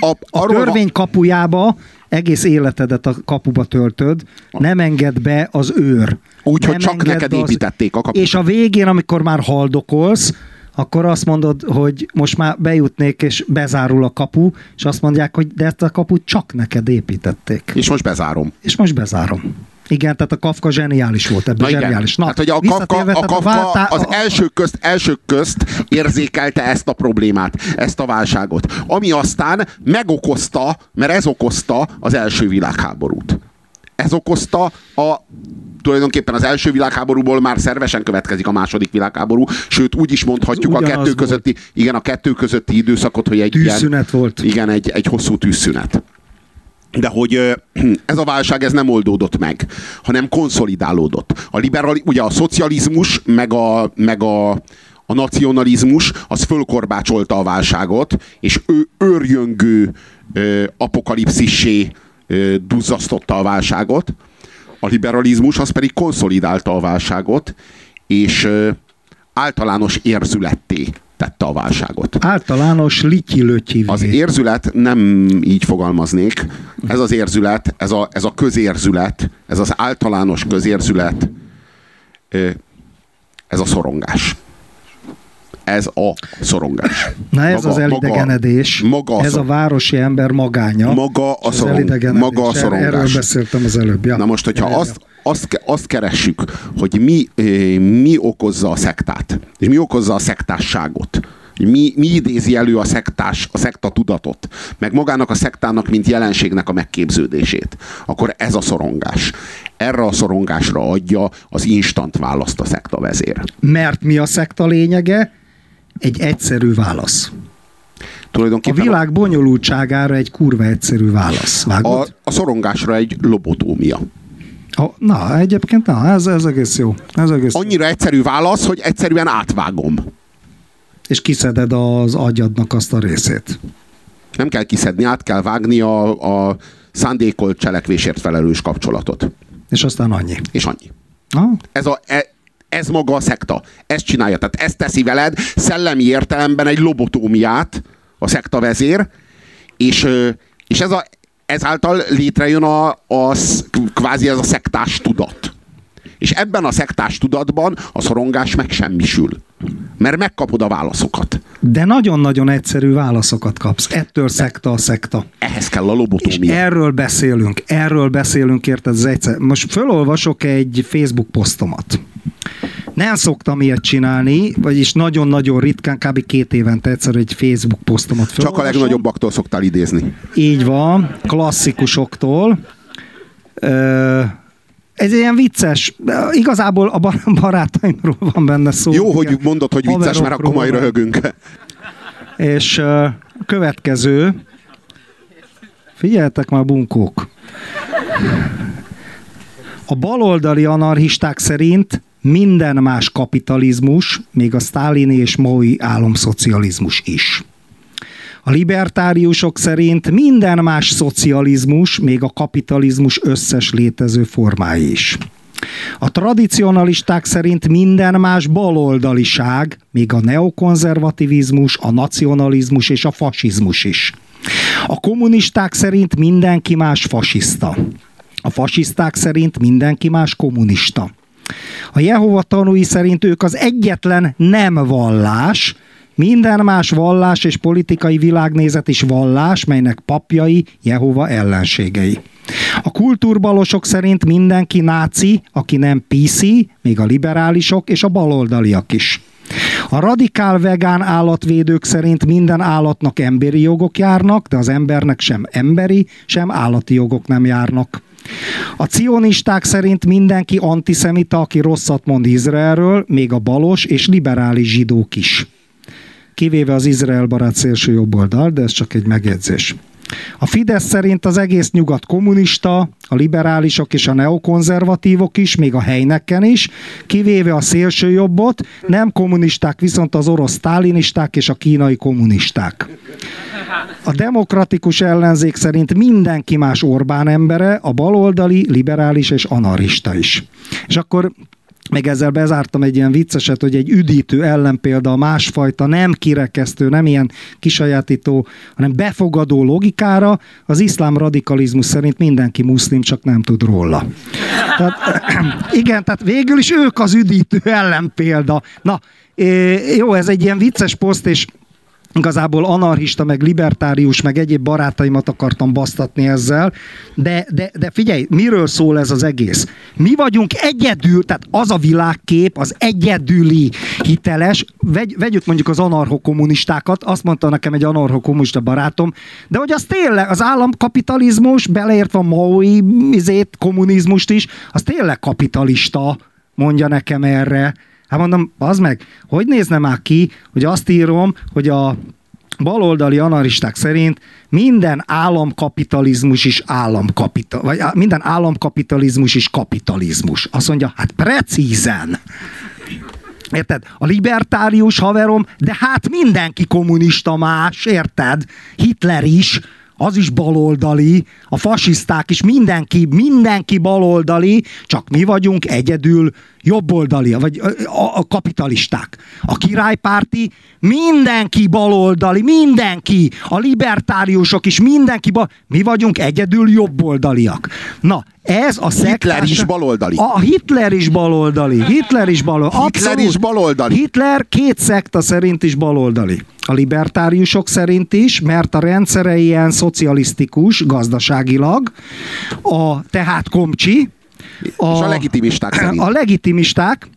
a, a törvény kapujába egész életedet a kapuba töltöd, nem enged be az őr. Úgyhogy csak neked az... építették a kaput. És a végén, amikor már haldokolsz, akkor azt mondod, hogy most már bejutnék, és bezárul a kapu, és azt mondják, hogy de ezt a kaput csak neked építették. És most bezárom. És most bezárom. Igen, tehát a Kafka zseniális volt, ebben Na zseniális. Na, hát, hogy a Kafka, a Kafka váltá... az első közt, első közt érzékelte ezt a problémát, ezt a válságot, ami aztán megokozta, mert ez okozta az első világháborút. Ez okozta a tulajdonképpen az első világháborúból már szervesen következik a második világháború, sőt úgy is mondhatjuk a kettő közötti, igen, a kettő közötti időszakot, hogy egy tűzszünet ilyen, volt. Igen, egy, egy hosszú tűzszünet. De hogy ez a válság ez nem oldódott meg, hanem konszolidálódott. A liberali, ugye a szocializmus, meg a, meg a, a nacionalizmus, az fölkorbácsolta a válságot, és ő őrjöngő ö, apokalipszissé duzzasztotta a válságot a liberalizmus az pedig konszolidálta a válságot, és általános érzületté tette a válságot. Általános lityi Az érzület nem így fogalmaznék. Ez az érzület, ez a, ez a közérzület, ez az általános közérzület, ez a szorongás ez a szorongás. Na ez maga, az elidegenedés. Maga, maga ez a városi ember magánya. Maga a, szorong, maga a szorongás. Erről beszéltem az előbb. Ja. Na most, hogyha azt, azt, azt keressük, hogy mi, mi okozza a szektát, és mi okozza a szektásságot, mi, mi idézi elő a szektás, a szekta tudatot, meg magának a szektának, mint jelenségnek a megképződését, akkor ez a szorongás. Erre a szorongásra adja az instant választ a szekta vezér. Mert mi a szekta lényege? Egy egyszerű válasz. A világ bonyolultságára egy kurva egyszerű válasz. A, a szorongásra egy lobotómia. A, na, egyébként na, ez, ez egész jó. Ez egész Annyira jó. egyszerű válasz, hogy egyszerűen átvágom. És kiszeded az agyadnak azt a részét. Nem kell kiszedni, át kell vágni a, a szándékolt cselekvésért felelős kapcsolatot. És aztán annyi. És annyi. Ah. Ez a, e, ez maga a szekta. Ezt csinálja. Tehát ezt teszi veled szellemi értelemben egy lobotómiát a szekta vezér, és, és ez a, ezáltal létrejön a, a, kvázi ez a szektás tudat. És ebben a szektás tudatban a szorongás megsemmisül. Mert megkapod a válaszokat. De nagyon-nagyon egyszerű válaszokat kapsz. Ettől szekta a szekta. Ehhez kell a lobotómia. És erről beszélünk. Erről beszélünk, érted? Ez egyszer. Most felolvasok egy Facebook posztomat. Nem szoktam ilyet csinálni, vagyis nagyon-nagyon ritkán, kb. két évente egyszer egy Facebook posztomat fel. Csak a legnagyobbaktól szoktál idézni. Így van, klasszikusoktól. Ez ilyen vicces. Igazából a barátaimról van benne szó. Jó, igen. hogy mondod, hogy vicces, mert akkor majd röhögünk. És következő. Figyeljetek már, bunkók. A baloldali anarchisták szerint minden más kapitalizmus, még a sztálini és mai álomszocializmus is. A libertáriusok szerint minden más szocializmus, még a kapitalizmus összes létező formái is. A tradicionalisták szerint minden más baloldaliság, még a neokonzervativizmus, a nacionalizmus és a fasizmus is. A kommunisták szerint mindenki más fasiszta. A fasiszták szerint mindenki más kommunista. A Jehova tanúi szerint ők az egyetlen nem vallás, minden más vallás és politikai világnézet is vallás, melynek papjai Jehova ellenségei. A kultúrbalosok szerint mindenki náci, aki nem PC, még a liberálisok és a baloldaliak is. A radikál vegán állatvédők szerint minden állatnak emberi jogok járnak, de az embernek sem emberi, sem állati jogok nem járnak. A cionisták szerint mindenki antiszemita, aki rosszat mond Izraelről, még a balos és liberális zsidók is. Kivéve az Izrael barát szélső jobboldal, de ez csak egy megjegyzés. A Fidesz szerint az egész nyugat kommunista, a liberálisok és a neokonzervatívok is, még a helyneken is, kivéve a szélső jobbot, nem kommunisták, viszont az orosz sztálinisták és a kínai kommunisták. A demokratikus ellenzék szerint mindenki más Orbán embere, a baloldali, liberális és anarista is. És akkor meg ezzel bezártam egy ilyen vicceset, hogy egy üdítő ellenpélda a másfajta, nem kirekesztő, nem ilyen kisajátító, hanem befogadó logikára, az iszlám radikalizmus szerint mindenki muszlim, csak nem tud róla. Tehát, igen, tehát végül is ők az üdítő ellenpélda. Na, jó, ez egy ilyen vicces poszt, és igazából anarchista, meg libertárius, meg egyéb barátaimat akartam basztatni ezzel, de, de, de figyelj, miről szól ez az egész? Mi vagyunk egyedül, tehát az a világkép, az egyedüli hiteles, vegy, vegyük mondjuk az anarchokommunistákat, azt mondta nekem egy anarchokommunista barátom, de hogy az tényleg, az államkapitalizmus, beleértve a maui izét, kommunizmust is, az tényleg kapitalista, mondja nekem erre. Hát mondom, az meg, hogy nézne már ki, hogy azt írom, hogy a baloldali analisták szerint minden államkapitalizmus is államkapital, vagy minden államkapitalizmus is kapitalizmus. Azt mondja, hát precízen. Érted? A libertárius haverom, de hát mindenki kommunista más, érted? Hitler is, az is baloldali, a fasiszták is, mindenki, mindenki baloldali, csak mi vagyunk egyedül jobboldali, vagy a, a kapitalisták. A királypárti mindenki baloldali, mindenki, a libertáriusok is mindenki, ba, mi vagyunk egyedül jobboldaliak. Na, ez a szektás... Hitler is baloldali. A Hitler is baloldali. Hitler is baloldali. Hitler is baloldali. Hitler két szekta szerint is baloldali. A libertáriusok szerint is, mert a rendszere ilyen szocialisztikus gazdaságilag, a, tehát komcsi, a, és a legitimisták szerint. A legitimisták,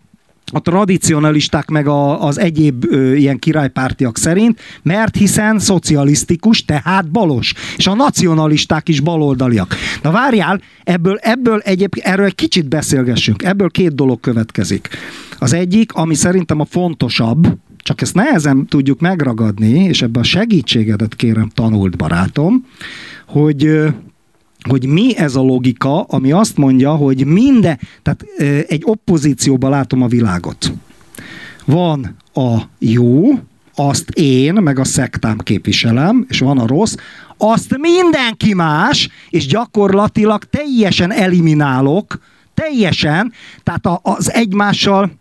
a tradicionalisták meg a, az egyéb ö, ilyen királypártiak szerint, mert hiszen szocialisztikus, tehát balos. És a nacionalisták is baloldaliak. Na várjál, ebből, ebből egyébként, erről egy kicsit beszélgessünk. Ebből két dolog következik. Az egyik, ami szerintem a fontosabb, csak ezt nehezen tudjuk megragadni, és ebben a segítségedet kérem tanult barátom, hogy hogy mi ez a logika, ami azt mondja, hogy minden, tehát egy opozícióban látom a világot. Van a jó, azt én, meg a szektám képviselem, és van a rossz, azt mindenki más, és gyakorlatilag teljesen eliminálok, teljesen, tehát az egymással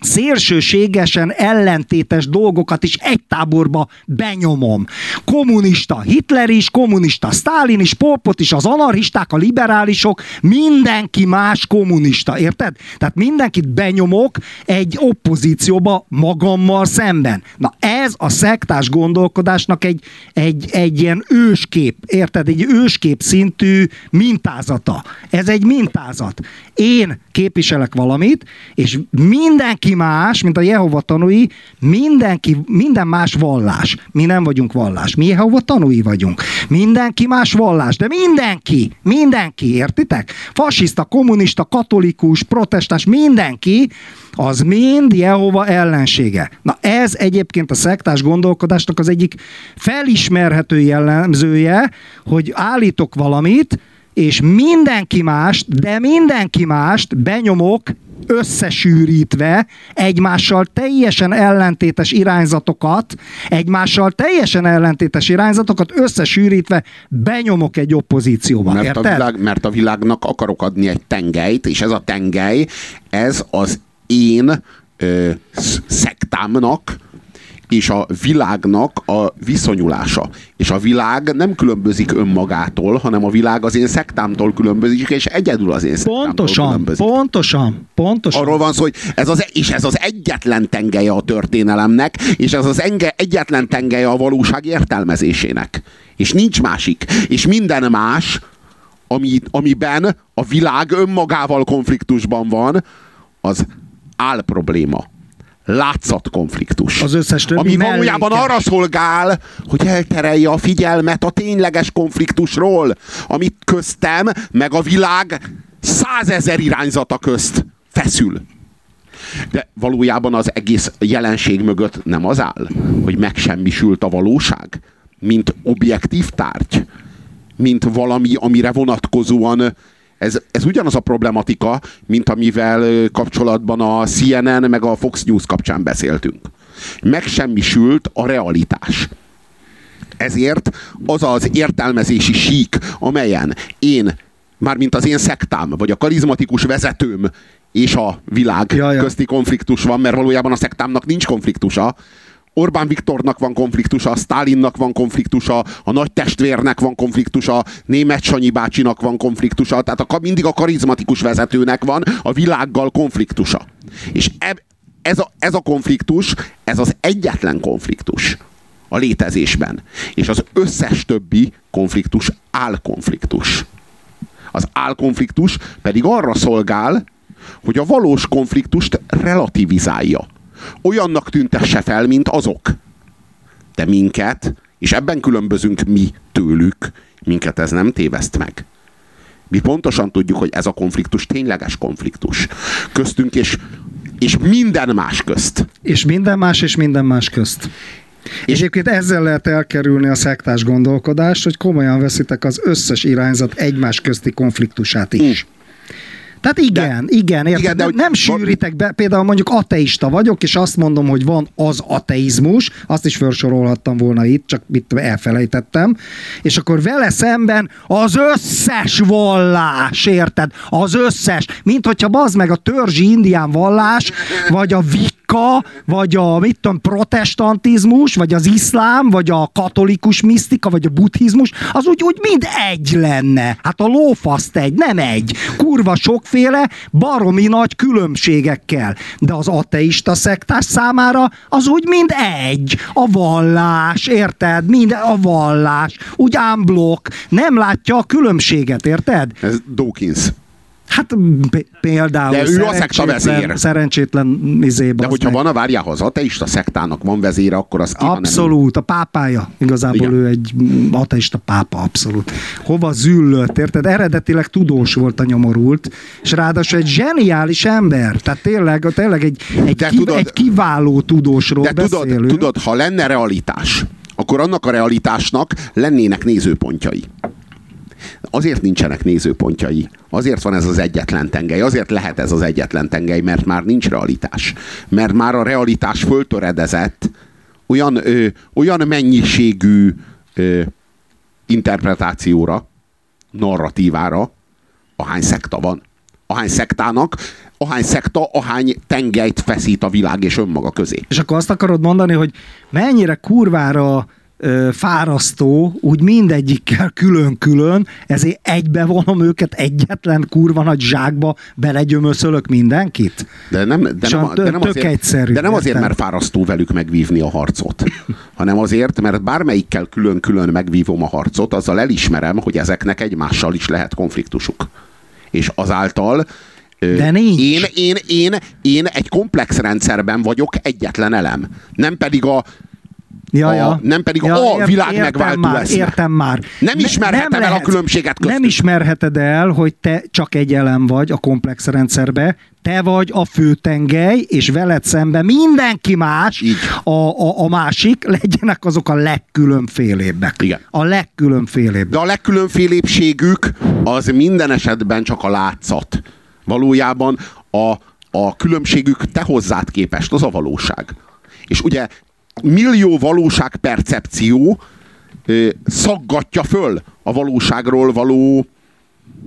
szélsőségesen ellentétes dolgokat is egy táborba benyomom. Kommunista Hitler is, kommunista Stalin is, Polpot is, az anarchisták, a liberálisok, mindenki más kommunista, érted? Tehát mindenkit benyomok egy opozícióba magammal szemben. Na ez a szektás gondolkodásnak egy, egy, egy ilyen őskép, érted? Egy őskép szintű mintázata. Ez egy mintázat. Én képviselek valamit, és mindenki más, mint a Jehova tanúi, mindenki, minden más vallás. Mi nem vagyunk vallás. Mi Jehova tanúi vagyunk. Mindenki más vallás, de mindenki, mindenki, értitek? Fasiszta, kommunista, katolikus, protestáns, mindenki, az mind Jehova ellensége. Na ez egyébként a szektás gondolkodásnak az egyik felismerhető jellemzője, hogy állítok valamit, és mindenki mást, de mindenki mást benyomok összesűrítve egymással teljesen ellentétes irányzatokat, egymással teljesen ellentétes irányzatokat összesűrítve benyomok egy opozícióba. Mert, érted? a, világ, mert a világnak akarok adni egy tengelyt, és ez a tengely, ez az én ö, szektámnak és a világnak a viszonyulása. És a világ nem különbözik önmagától, hanem a világ az én szektámtól különbözik, és egyedül az én szektámtól pontosan, különbözik. Pontosan, pontosan. Arról van szó, hogy ez az, és ez az egyetlen tengelye a történelemnek, és ez az enge, egyetlen tengelye a valóság értelmezésének. És nincs másik. És minden más, ami, amiben a világ önmagával konfliktusban van, az áll probléma látszatkonfliktus. Az összes többi Ami valójában arra szolgál, hogy elterelje a figyelmet a tényleges konfliktusról, amit köztem, meg a világ százezer irányzata közt feszül. De valójában az egész jelenség mögött nem az áll, hogy megsemmisült a valóság, mint objektív tárgy, mint valami, amire vonatkozóan ez, ez ugyanaz a problematika, mint amivel kapcsolatban a CNN meg a Fox News kapcsán beszéltünk. Megsemmisült a realitás. Ezért az az értelmezési sík, amelyen én, mármint az én szektám, vagy a karizmatikus vezetőm és a világ Jaja. közti konfliktus van, mert valójában a szektámnak nincs konfliktusa, Orbán Viktornak van konfliktusa, Stálinnak van konfliktusa, a nagy testvérnek van konfliktusa, német Sanyi bácsinak van konfliktusa, tehát a, mindig a karizmatikus vezetőnek van a világgal konfliktusa. És eb, ez, a, ez a konfliktus, ez az egyetlen konfliktus a létezésben. És az összes többi konfliktus álkonfliktus. Az álkonfliktus pedig arra szolgál, hogy a valós konfliktust relativizálja olyannak tüntesse fel, mint azok. De minket, és ebben különbözünk mi tőlük, minket ez nem téveszt meg. Mi pontosan tudjuk, hogy ez a konfliktus tényleges konfliktus. Köztünk és, és minden más közt. És minden más, és minden más közt. És egyébként ezzel lehet elkerülni a szektás gondolkodást, hogy komolyan veszitek az összes irányzat egymás közti konfliktusát is. Mm. Tehát igen, de, igen, érted? Igen, de, nem, nem sűrítek be, például mondjuk ateista vagyok, és azt mondom, hogy van az ateizmus, azt is felsorolhattam volna itt, csak mit elfelejtettem, és akkor vele szemben az összes vallás, érted? Az összes, mint hogyha bazd meg a törzsi indián vallás, vagy a vik Wicca, vagy a mit tudom, protestantizmus, vagy az iszlám, vagy a katolikus misztika, vagy a buddhizmus, az úgy, úgy mind egy lenne. Hát a lófaszt egy, nem egy. Kurva sokféle, baromi nagy különbségekkel. De az ateista szektás számára az úgy mind egy. A vallás, érted? Mind a vallás. Úgy ámblok. Nem látja a különbséget, érted? Ez Dawkins. Hát például De ő a szekta vezér. Szerencsétlen izébe. De hogyha meg. van a várjához ateista szektának van vezére, akkor az ki Abszolút, a pápája. Igazából Igen. ő egy ateista pápa, abszolút. Hova züllött, érted? Eredetileg tudós volt a nyomorult, és ráadásul egy zseniális ember. Tehát tényleg, tényleg egy, egy, kiv, tudod, egy kiváló tudósról de beszélünk. Tudod, tudod, ha lenne realitás, akkor annak a realitásnak lennének nézőpontjai. Azért nincsenek nézőpontjai. Azért van ez az egyetlen tengely. Azért lehet ez az egyetlen tengely, mert már nincs realitás. Mert már a realitás föltöredezett olyan, ö, olyan mennyiségű ö, interpretációra, narratívára, ahány szekta van. Ahány szektának, ahány szekta, ahány tengelyt feszít a világ és önmaga közé. És akkor azt akarod mondani, hogy mennyire kurvára ö, fárasztó, úgy mindegyikkel külön-külön, ezért egybe vonom őket egyetlen kurva nagy zsákba, belegyömöszölök mindenkit? De nem, de nem, de nem, azért, egyszerű, de nem azért, mert fárasztó velük megvívni a harcot, hanem azért, mert bármelyikkel külön-külön megvívom a harcot, azzal elismerem, hogy ezeknek egymással is lehet konfliktusuk. És azáltal de nincs. Én, én, én, én egy komplex rendszerben vagyok egyetlen elem. Nem pedig a Ja, ja. A, nem pedig ja, a világ értem megváltó már, eszme. Értem már. Nem ismerhetem nem el lehet, a különbséget köztük. Nem ismerheted el, hogy te csak egy elem vagy a komplex rendszerbe, te vagy a főtengely, és veled szemben mindenki más, a, a, a másik, legyenek azok a legkülönfélébbek. Igen. A legkülönfélébbek. De a legkülönfélébbségük az minden esetben csak a látszat. Valójában a, a különbségük te hozzád képest, az a valóság. És ugye millió valóságpercepció szaggatja föl a valóságról való,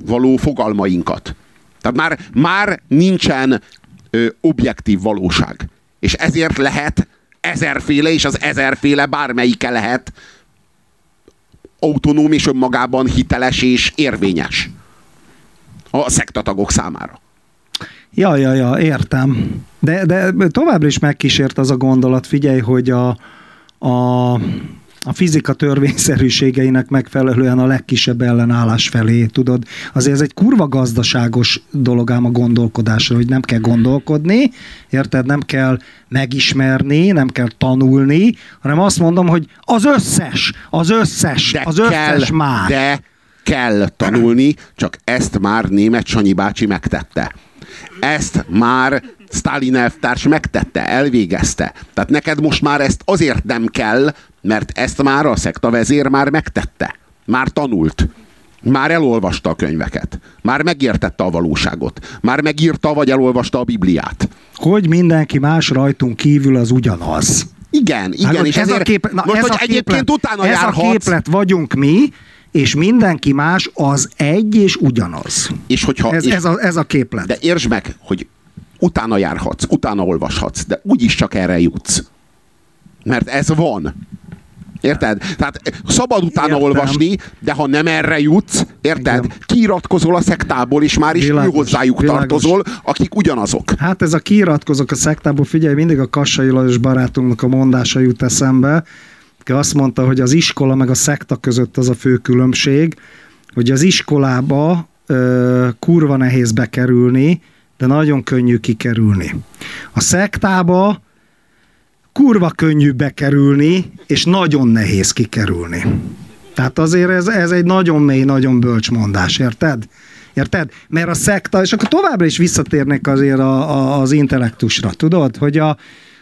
való fogalmainkat. Tehát már, már nincsen ö, objektív valóság. És ezért lehet ezerféle, és az ezerféle bármelyike lehet autonóm és önmagában hiteles és érvényes a szektatagok számára. Ja, ja, ja, értem. De, de továbbra is megkísért az a gondolat, figyelj, hogy a, a, a fizika törvényszerűségeinek megfelelően a legkisebb ellenállás felé, tudod. Azért ez egy kurva gazdaságos dolog ám a gondolkodásra, hogy nem kell gondolkodni, érted? Nem kell megismerni, nem kell tanulni, hanem azt mondom, hogy az összes, az összes, de az összes kell, már. De kell tanulni, csak ezt már német Sanyi bácsi megtette. Ezt már Stalin elvtárs megtette, elvégezte. Tehát neked most már ezt azért nem kell, mert ezt már a szekta vezér már megtette. Már tanult. Már elolvasta a könyveket. Már megértette a valóságot. Már megírta vagy elolvasta a Bibliát. Hogy mindenki más rajtunk kívül az ugyanaz. Igen, igen. Hát, és ez ezért, a kép... Na, most, ez hogy a egyébként képlet, utána ez járhatsz... a képlet vagyunk mi, és mindenki más az egy és ugyanaz. És hogyha, ez, és, ez, a, ez a képlet. De értsd meg, hogy utána járhatsz, utána olvashatsz, de úgyis csak erre jutsz. Mert ez van. Érted? Tehát szabad utána Értem. olvasni, de ha nem erre jutsz, érted? Igen. Kiiratkozol a szektából, és már is világos, hozzájuk világos. tartozol, akik ugyanazok. Hát ez a kiiratkozok a szektából, figyelj, mindig a Kassai Lajos barátunknak a mondása jut eszembe, aki azt mondta, hogy az iskola meg a szekta között az a fő különbség, hogy az iskolába ö, kurva nehéz bekerülni, de nagyon könnyű kikerülni. A szektába kurva könnyű bekerülni, és nagyon nehéz kikerülni. Tehát azért ez, ez egy nagyon mély, nagyon bölcs mondás, érted? Érted? Mert a szekta, és akkor továbbra is visszatérnek azért a, a, az intellektusra, tudod? Hogy a,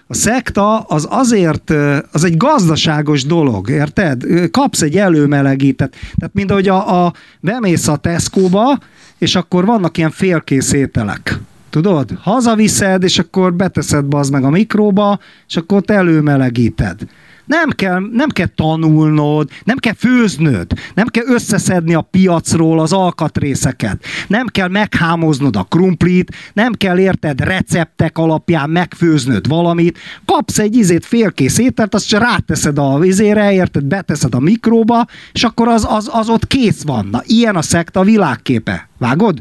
a szekta az azért, az egy gazdaságos dolog, érted? Kapsz egy előmelegített, tehát mind ahogy a, a bemész a Tesco-ba, és akkor vannak ilyen félkész ételek. Tudod? Hazaviszed, és akkor beteszed be az meg a mikróba, és akkor ott előmelegíted. Nem kell, nem kell tanulnod, nem kell főznöd, nem kell összeszedni a piacról az alkatrészeket, nem kell meghámoznod a krumplit, nem kell érted receptek alapján megfőznöd valamit, kapsz egy izét félkész ételt, azt csak ráteszed a vizére, érted, beteszed a mikróba, és akkor az, az, az ott kész van. Na, ilyen a szekta világképe. Vágod?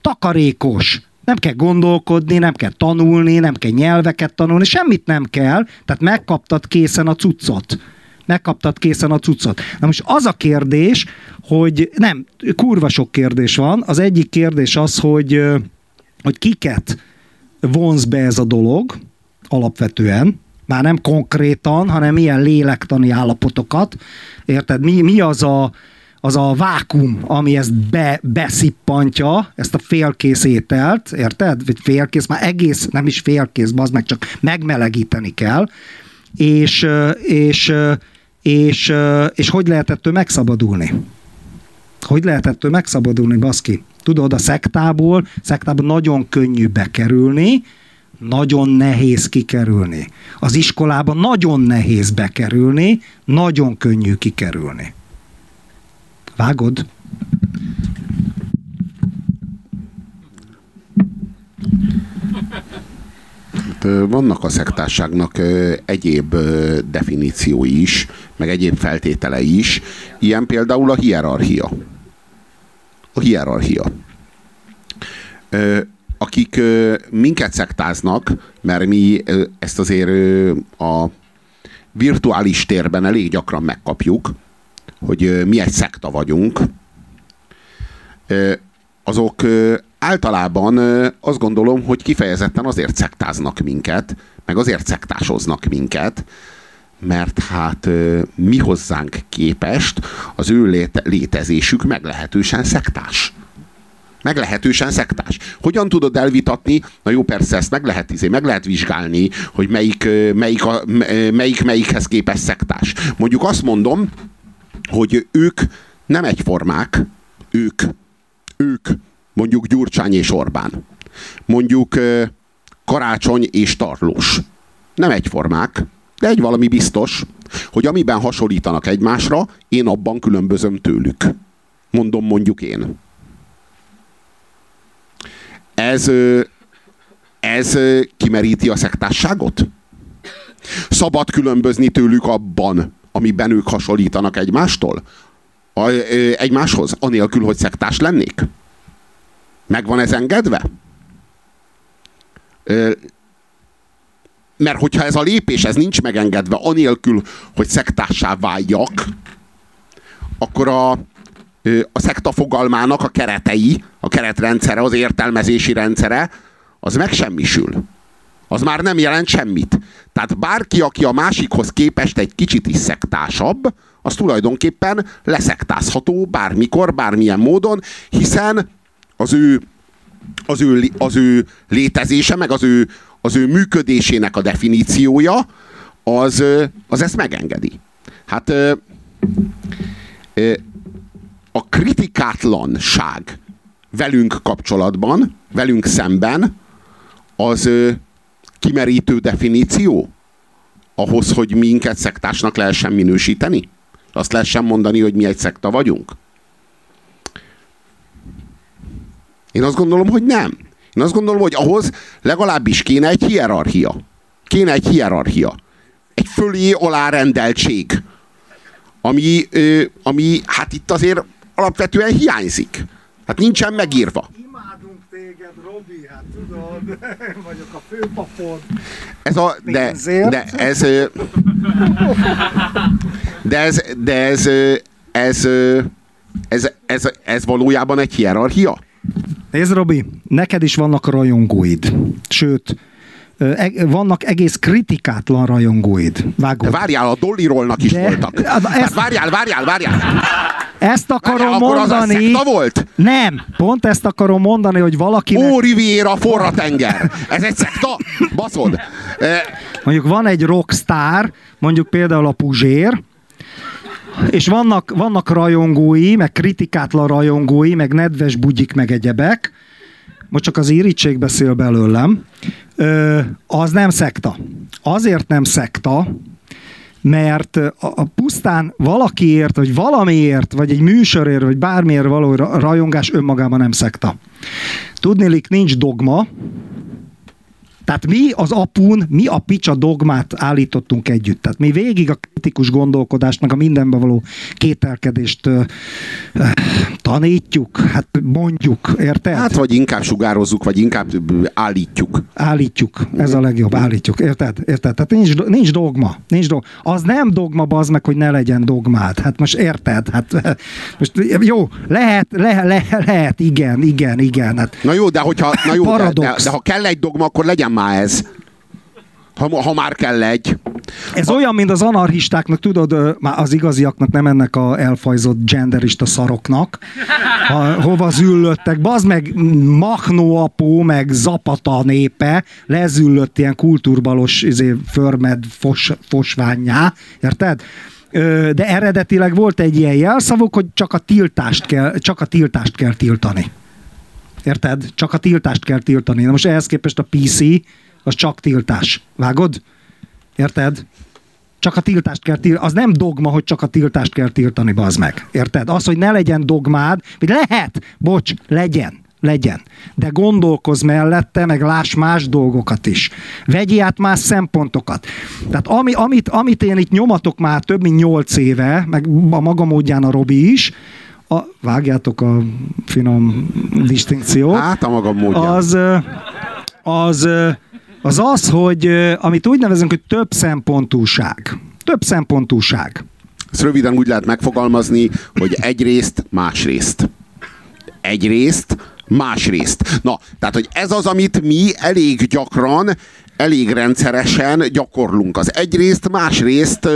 Takarékos, nem kell gondolkodni, nem kell tanulni, nem kell nyelveket tanulni, semmit nem kell, tehát megkaptad készen a cuccot. Megkaptad készen a cuccot. Na most az a kérdés, hogy nem, kurva sok kérdés van. Az egyik kérdés az, hogy, hogy kiket vonz be ez a dolog alapvetően, már nem konkrétan, hanem milyen lélektani állapotokat. Érted? Mi, mi az a az a vákum, ami ezt be, beszippantja, ezt a félkész ételt, érted? Vagy félkész, már egész, nem is félkész, az meg csak megmelegíteni kell, és, és, és, és hogy lehet ettől megszabadulni? Hogy lehet ettől megszabadulni, baszki? Tudod, a szektából, szektából nagyon könnyű bekerülni, nagyon nehéz kikerülni. Az iskolában nagyon nehéz bekerülni, nagyon könnyű kikerülni. Vágod? Vannak a szektárságnak egyéb definíciói is, meg egyéb feltételei is. Ilyen például a hierarchia. A hierarchia. Akik minket szektáznak, mert mi ezt azért a virtuális térben elég gyakran megkapjuk, hogy mi egy szekta vagyunk, azok általában azt gondolom, hogy kifejezetten azért szektáznak minket, meg azért szektásoznak minket, mert hát mi hozzánk képest az ő léte- létezésük meglehetősen szektás. Meglehetősen szektás. Hogyan tudod elvitatni? Na jó, persze, ezt meg lehet, izé, meg lehet vizsgálni, hogy melyik, melyik, a, melyik melyikhez képes szektás. Mondjuk azt mondom, hogy ők nem egyformák, ők, ők, mondjuk Gyurcsány és Orbán, mondjuk Karácsony és Tarlós. Nem egyformák, de egy valami biztos, hogy amiben hasonlítanak egymásra, én abban különbözöm tőlük. Mondom mondjuk én. Ez, ez kimeríti a szektásságot? Szabad különbözni tőlük abban, amiben ők hasonlítanak egymástól? A, ö, egymáshoz, anélkül, hogy szektás lennék? Megvan ez engedve? Ö, mert hogyha ez a lépés, ez nincs megengedve, anélkül, hogy szektássá váljak, akkor a, a szekta fogalmának a keretei, a keretrendszere, az értelmezési rendszere, az megsemmisül. Az már nem jelent semmit. Tehát bárki, aki a másikhoz képest egy kicsit is szektásabb, az tulajdonképpen leszektázható bármikor, bármilyen módon, hiszen az ő, az ő, az ő létezése, meg az ő, az ő működésének a definíciója, az, az ezt megengedi. Hát a kritikátlanság velünk kapcsolatban, velünk szemben, az kimerítő definíció ahhoz, hogy minket szektásnak lehessen minősíteni? Azt lehessen mondani, hogy mi egy szekta vagyunk? Én azt gondolom, hogy nem. Én azt gondolom, hogy ahhoz legalábbis kéne egy hierarchia. Kéne egy hierarchia. Egy fölé alá rendeltség. Ami, ami hát itt azért alapvetően hiányzik. Hát nincsen megírva. Téged, Robi, hát tudod, vagyok a főpapod. Ez a, de, de ez, de ez, de ez, ez, ez, ez, ez valójában egy hierarchia? Nézd, Robi, neked is vannak rajongóid. Sőt, e, vannak egész kritikátlan rajongóid. Vágod. De várjál, a Dollirolnak is De, voltak. Ezt, hát várjál, várjál, várjál. Ezt akarom várjál, mondani. Az volt? Nem, pont ezt akarom mondani, hogy valaki. Ó, Riviera, forratenger. Ez egy szekta? Baszod. Mondjuk van egy rockstar, mondjuk például a Puzsér, és vannak, vannak rajongói, meg kritikátlan rajongói, meg nedves bugyik, meg egyebek, most csak az irítség beszél belőlem, ö, az nem szekta. Azért nem szekta, mert a, a pusztán valakiért, vagy valamiért, vagy egy műsorért, vagy bármiért való rajongás önmagában nem szekta. Tudnélik, nincs dogma, tehát mi az apun, mi a picsa dogmát állítottunk együtt. Tehát mi végig a kritikus gondolkodást, meg a mindenbe való kételkedést ö, ö, tanítjuk, hát mondjuk, érted? Hát vagy inkább sugározzuk, vagy inkább állítjuk. Állítjuk, ez a legjobb, állítjuk, érted? érted? Tehát nincs, nincs dogma, nincs dogma. Az nem dogma, az meg, hogy ne legyen dogmád. Hát most érted? Hát most jó, lehet, le, le, lehet, igen, igen, igen. Hát, na jó, de hogyha, na jó, de, de, de, ha kell egy dogma, akkor legyen már ez. Ha, ha már kell egy. Ez ha... olyan, mint az anarchistáknak, tudod, már az igaziaknak, nem ennek a elfajzott genderista szaroknak, ha, hova züllöttek, bazd meg Machnó apó, meg Zapata népe, lezüllött ilyen kultúrbalos izé, förmed fos, fosványá, érted? De eredetileg volt egy ilyen jelszavuk, hogy csak a tiltást kell, csak a tiltást kell tiltani. Érted? Csak a tiltást kell tiltani. Na most ehhez képest a PC az csak tiltás. Vágod? Érted? Csak a tiltást kell tiltani. Az nem dogma, hogy csak a tiltást kell tiltani, bazd meg. Érted? Az, hogy ne legyen dogmád, vagy lehet, bocs, legyen legyen. De gondolkoz mellette, meg láss más dolgokat is. Vegyi át más szempontokat. Tehát ami, amit, amit én itt nyomatok már több mint nyolc éve, meg a maga módján a Robi is, a, vágjátok a finom distinkciót. Hát a maga módján. Az, az, az az, hogy amit úgy nevezünk, hogy több szempontúság. Több szempontúság. Ezt röviden úgy lehet megfogalmazni, hogy egyrészt, másrészt. Egyrészt, másrészt. Na, tehát, hogy ez az, amit mi elég gyakran elég rendszeresen gyakorlunk. Az egyrészt, másrészt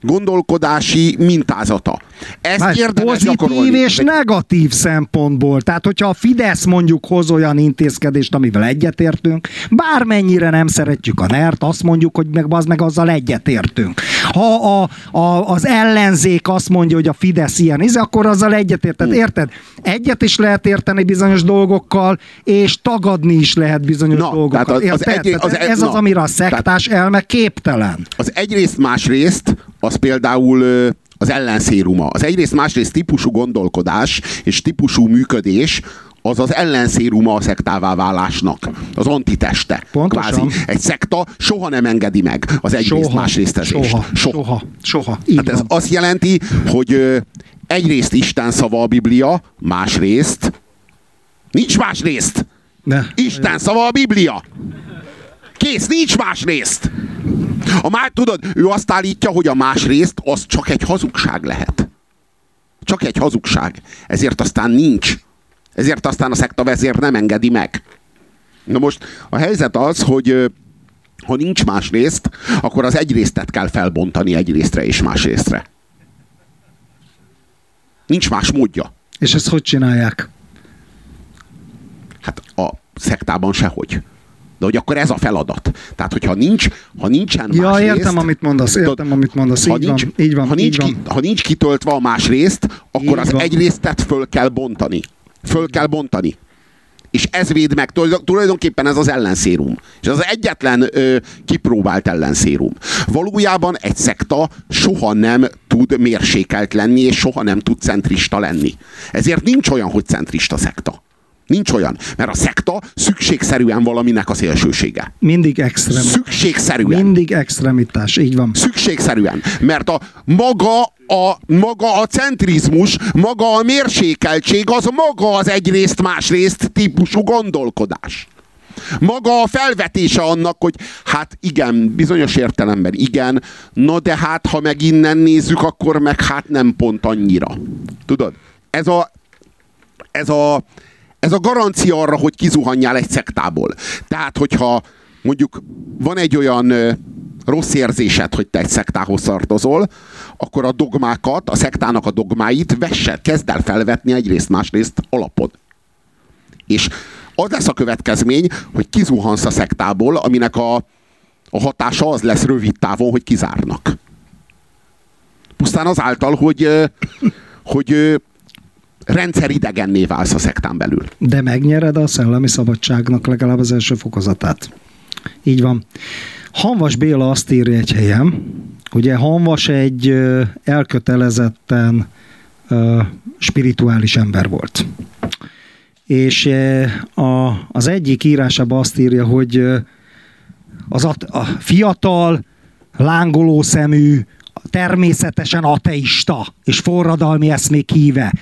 gondolkodási mintázata. Ezt hát érdemes pozitív gyakorolni. és negatív szempontból. Tehát, hogyha a Fidesz mondjuk hoz olyan intézkedést, amivel egyetértünk, bármennyire nem szeretjük a NERT, azt mondjuk, hogy meg az meg azzal egyetértünk. Ha a, a, az ellenzék azt mondja, hogy a Fidesz ilyen, íze, akkor azzal egyetérted. Érted? Egyet is lehet érteni bizonyos dolgokkal, és tagadni is lehet bizonyos na, dolgokat. Az, az egy, az, ez na, az, amire a szektás elme képtelen. Az egyrészt, másrészt, az például az ellenszéruma. Az egyrészt másrészt típusú gondolkodás és típusú működés az az ellenszéruma a szektává válásnak, az antiteste. Pontosan. Kvázi. Egy szekta soha nem engedi meg az egyrészt más résztezést. Soha, soha, soha. soha. hát ez azt jelenti, hogy egyrészt Isten szava a Biblia, másrészt nincs más részt. Ne. Isten szava a Biblia. Kész, nincs más részt. A már, tudod, ő azt állítja, hogy a más részt az csak egy hazugság lehet. Csak egy hazugság. Ezért aztán nincs. Ezért aztán a szekta vezér nem engedi meg. Na most a helyzet az, hogy ha nincs más részt, akkor az egy résztet kell felbontani egy részre és más részre. Nincs más módja. És ezt hogy csinálják? Hát a szektában sehogy. De hogy akkor ez a feladat. Tehát, hogyha nincs, ha nincsen ja, más értem, részt, amit mondasz, értem, amit mondasz. Így, ha nincs, van, így van, ha nincs, így van. Ki, ha nincs kitöltve a más részt, akkor így az van. egy résztet föl kell bontani. Föl kell bontani. És ez véd meg, tulajdonképpen ez az ellenszérum. És ez az egyetlen ö, kipróbált ellenszérum. Valójában egy szekta soha nem tud mérsékelt lenni, és soha nem tud centrista lenni. Ezért nincs olyan, hogy centrista szekta. Nincs olyan. Mert a szekta szükségszerűen valaminek a szélsősége. Mindig extrem. Szükségszerűen. Mindig extremitás, így van. Szükségszerűen. Mert a maga a, maga a centrizmus, maga a mérsékeltség, az maga az egyrészt másrészt típusú gondolkodás. Maga a felvetése annak, hogy hát igen, bizonyos értelemben igen, no de hát ha meg innen nézzük, akkor meg hát nem pont annyira. Tudod? Ez a, ez a, ez a garancia arra, hogy kizuhanjál egy szektából. Tehát, hogyha mondjuk van egy olyan rossz érzésed, hogy te egy szektához tartozol, akkor a dogmákat, a szektának a dogmáit vesse, kezd el felvetni egyrészt, másrészt alapod. És az lesz a következmény, hogy kizuhansz a szektából, aminek a, a hatása az lesz rövid távon, hogy kizárnak. Pusztán azáltal, hogy, hogy rendszeridegenné válsz a szektán belül. De megnyered a szellemi szabadságnak legalább az első fokozatát. Így van. Hanvas Béla azt írja egy helyen, ugye Hanvas egy elkötelezetten spirituális ember volt. És a, az egyik írásában azt írja, hogy az a, fiatal, lángoló szemű, természetesen ateista és forradalmi eszmék híve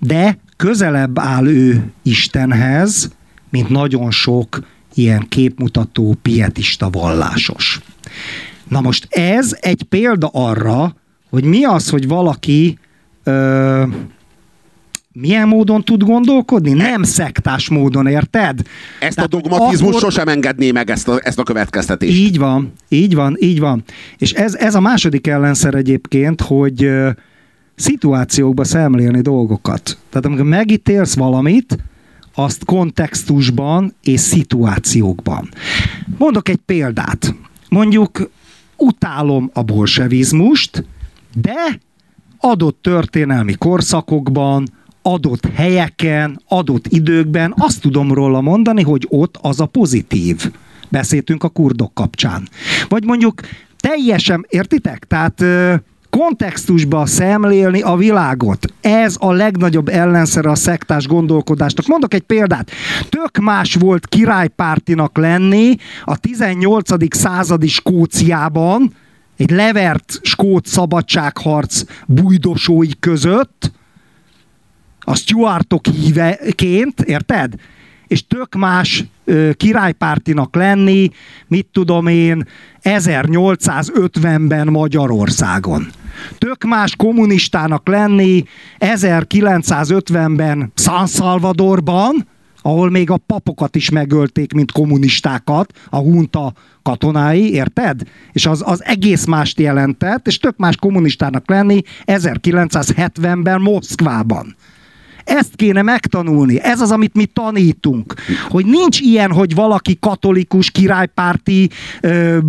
de közelebb áll ő Istenhez, mint nagyon sok ilyen képmutató, pietista vallásos. Na most ez egy példa arra, hogy mi az, hogy valaki ö, milyen módon tud gondolkodni? Nem szektás módon, érted? Ezt Tehát a dogmatizmus akkor... sosem engedné meg ezt a, ezt a következtetést. Így van, így van, így van. És ez, ez a második ellenszer egyébként, hogy szituációkba szemlélni dolgokat. Tehát amikor megítélsz valamit, azt kontextusban és szituációkban. Mondok egy példát. Mondjuk utálom a bolsevizmust, de adott történelmi korszakokban, adott helyeken, adott időkben azt tudom róla mondani, hogy ott az a pozitív. Beszéltünk a kurdok kapcsán. Vagy mondjuk teljesen, értitek? Tehát kontextusba szemlélni a világot. Ez a legnagyobb ellenszer a szektás gondolkodásnak. Mondok egy példát. Tök más volt királypártinak lenni a 18. századi Skóciában, egy levert skót szabadságharc bújdosói között, a Stuartok híveként, érted? És tök más ö, királypártinak lenni, mit tudom én, 1850-ben Magyarországon. Tök más kommunistának lenni 1950-ben San Salvadorban, ahol még a papokat is megölték, mint kommunistákat, a hunta katonái, érted? És az, az egész mást jelentett, és tök más kommunistának lenni 1970-ben Moszkvában. Ezt kéne megtanulni. Ez az, amit mi tanítunk. Hogy nincs ilyen, hogy valaki katolikus, királypárti,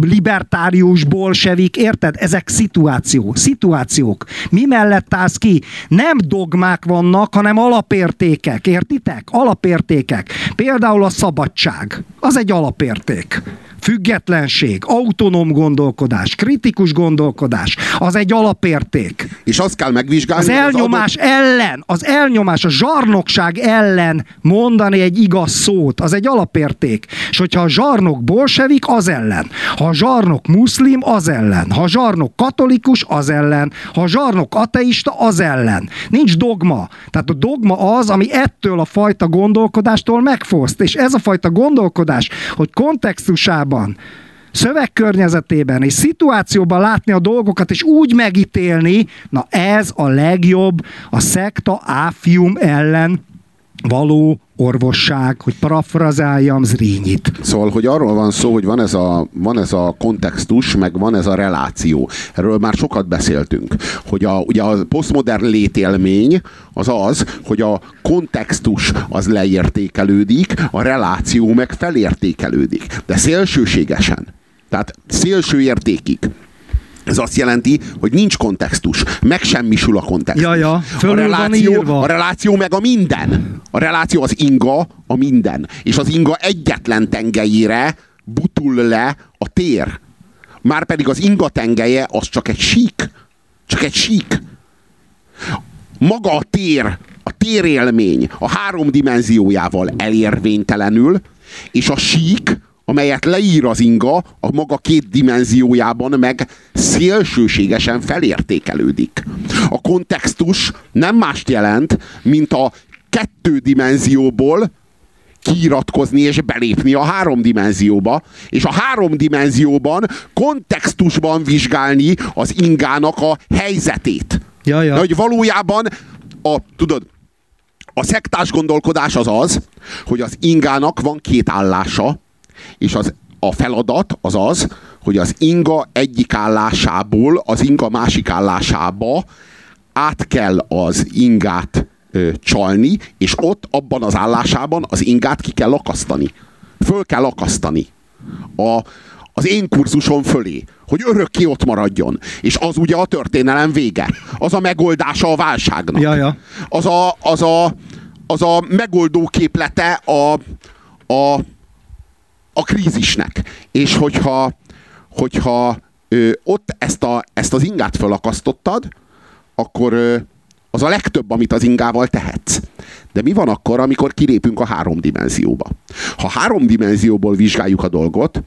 libertárius, bolsevik, érted? Ezek szituáció, szituációk. Mi mellett állsz ki? Nem dogmák vannak, hanem alapértékek, értitek? Alapértékek. Például a szabadság. Az egy alapérték. Függetlenség, autonóm gondolkodás, kritikus gondolkodás, az egy alapérték. És azt kell megvizsgálni. Az elnyomás az adott... ellen, az elnyomás, a zsarnokság ellen mondani egy igaz szót, az egy alapérték. És hogyha a zsarnok bolsevik, az ellen. Ha a zsarnok muszlim, az ellen. Ha a zsarnok katolikus, az ellen. Ha a zsarnok ateista, az ellen. Nincs dogma. Tehát a dogma az, ami ettől a fajta gondolkodástól megfoszt. És ez a fajta gondolkodás, hogy kontextusában szövegkörnyezetében és szituációban látni a dolgokat, és úgy megítélni, na ez a legjobb a szekta áfium ellen való orvosság, hogy parafrazáljam Zrínit. Szóval, hogy arról van szó, hogy van ez, a, van ez a kontextus, meg van ez a reláció. Erről már sokat beszéltünk. Hogy a, ugye a posztmodern létélmény az az, hogy a kontextus az leértékelődik, a reláció meg felértékelődik. De szélsőségesen. Tehát szélső értékig. Ez azt jelenti, hogy nincs kontextus. Megsemmisül a kontextus. Ja, ja, a, reláció, a reláció meg a minden. A reláció az inga, a minden. És az inga egyetlen tengelyére butul le a tér. Márpedig az inga tengelye az csak egy sík. Csak egy sík. Maga a tér, a térélmény a három dimenziójával elérvénytelenül, és a sík amelyet leír az inga, a maga két dimenziójában meg szélsőségesen felértékelődik. A kontextus nem mást jelent, mint a kettő dimenzióból kiiratkozni és belépni a három dimenzióba, és a három dimenzióban kontextusban vizsgálni az ingának a helyzetét. Ja, ja. De hogy valójában a, tudod, a szektás gondolkodás az az, hogy az ingának van két állása, és az, a feladat az az, hogy az inga egyik állásából az inga másik állásába át kell az ingát ö, csalni, és ott abban az állásában az ingát ki kell akasztani. Föl kell akasztani. A, az én kurzuson fölé, hogy örökké ott maradjon. És az ugye a történelem vége. Az a megoldása a válságnak. Ja, ja. Az, a, az, a, az a megoldó képlete a, a a krízisnek. És hogyha, hogyha ö, ott ezt, a, ezt az ingát felakasztottad, akkor ö, az a legtöbb, amit az ingával tehetsz. De mi van akkor, amikor kilépünk a három dimenzióba? Ha három dimenzióból vizsgáljuk a dolgot,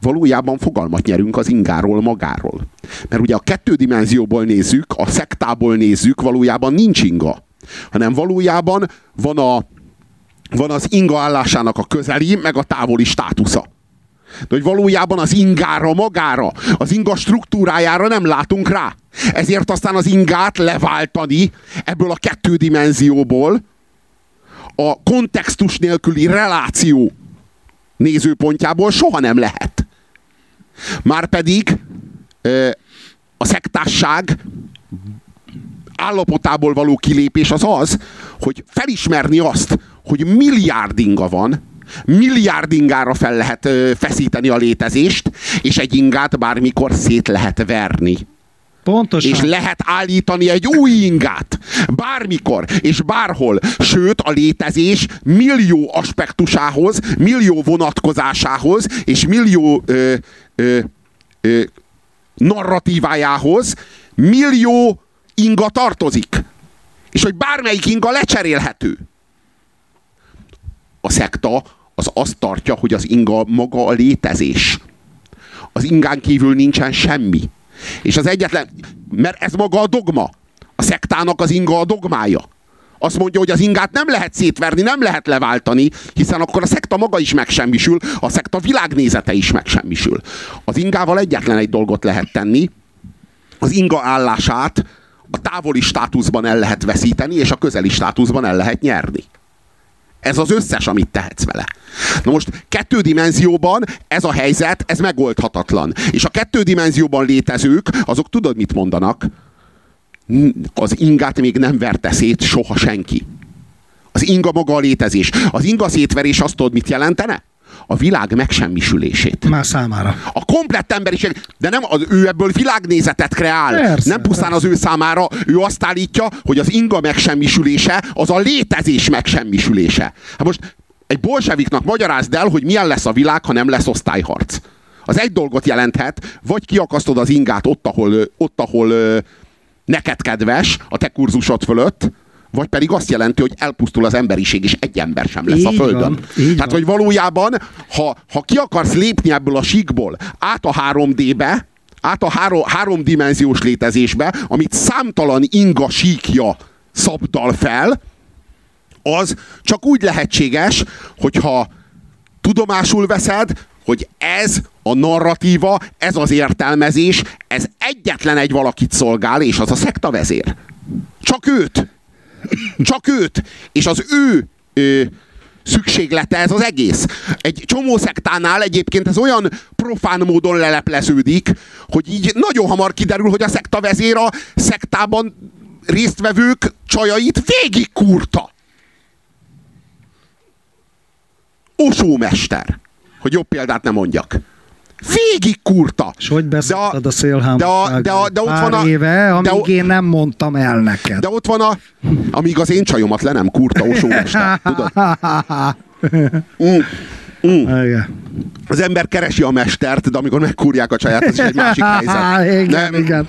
valójában fogalmat nyerünk az ingáról magáról. Mert ugye a kettő dimenzióból nézzük, a szektából nézzük, valójában nincs inga. Hanem valójában van a, van az inga állásának a közeli, meg a távoli státusza. De hogy valójában az ingára magára, az inga struktúrájára nem látunk rá. Ezért aztán az ingát leváltani ebből a kettő dimenzióból a kontextus nélküli reláció nézőpontjából soha nem lehet. Márpedig a szektásság állapotából való kilépés az az, hogy felismerni azt, hogy milliárd inga van, milliárd ingára fel lehet feszíteni a létezést, és egy ingát bármikor szét lehet verni. Pontosan. És lehet állítani egy új ingát. Bármikor és bárhol. Sőt, a létezés millió aspektusához, millió vonatkozásához és millió ö, ö, ö, narratívájához millió inga tartozik. És hogy bármelyik inga lecserélhető a szekta az azt tartja, hogy az inga maga a létezés. Az ingán kívül nincsen semmi. És az egyetlen, mert ez maga a dogma. A szektának az inga a dogmája. Azt mondja, hogy az ingát nem lehet szétverni, nem lehet leváltani, hiszen akkor a szekta maga is megsemmisül, a szekta világnézete is megsemmisül. Az ingával egyetlen egy dolgot lehet tenni, az inga állását a távoli státuszban el lehet veszíteni, és a közeli státuszban el lehet nyerni. Ez az összes, amit tehetsz vele. Na most kettő dimenzióban ez a helyzet, ez megoldhatatlan. És a kettő dimenzióban létezők, azok tudod, mit mondanak? Az ingát még nem verte szét soha senki. Az inga maga a létezés. Az inga szétverés azt tudod, mit jelentene? A világ megsemmisülését. Már számára. A komplett emberiség, de nem az, ő ebből világnézetet kreál. Persze, nem pusztán persze. az ő számára, ő azt állítja, hogy az inga megsemmisülése az a létezés megsemmisülése. Hát most egy bolseviknak magyarázd el, hogy milyen lesz a világ, ha nem lesz osztályharc. Az egy dolgot jelenthet, vagy kiakasztod az ingát ott, ahol, ott, ahol neked kedves, a te kurzusod fölött, vagy pedig azt jelenti, hogy elpusztul az emberiség, és egy ember sem lesz így a Földön. Van, Tehát, van. hogy valójában, ha, ha ki akarsz lépni ebből a síkból át a 3D-be, át a három, háromdimenziós létezésbe, amit számtalan inga síkja szabdal fel, az csak úgy lehetséges, hogyha tudomásul veszed, hogy ez a narratíva, ez az értelmezés, ez egyetlen egy valakit szolgál, és az a szekta vezér. Csak őt. Csak őt. És az ő, ő szükséglete ez az egész. Egy csomó szektánál egyébként ez olyan profán módon lelepleződik, hogy így nagyon hamar kiderül, hogy a szekta vezér a szektában résztvevők csajait végig kurta. Osómester, hogy jobb példát nem mondjak. Végig kurta. És hogy beszélted a, a szélhámosságot de, a, de, de ott van a, éve, amíg de, én nem mondtam el neked. De ott van a, amíg az én csajomat le nem kurta Osómester, tudod? Mm. Mm. Igen. Az ember keresi a mestert, de amikor megkúrják a csaját, az is egy másik helyzet. igen, nem, igen.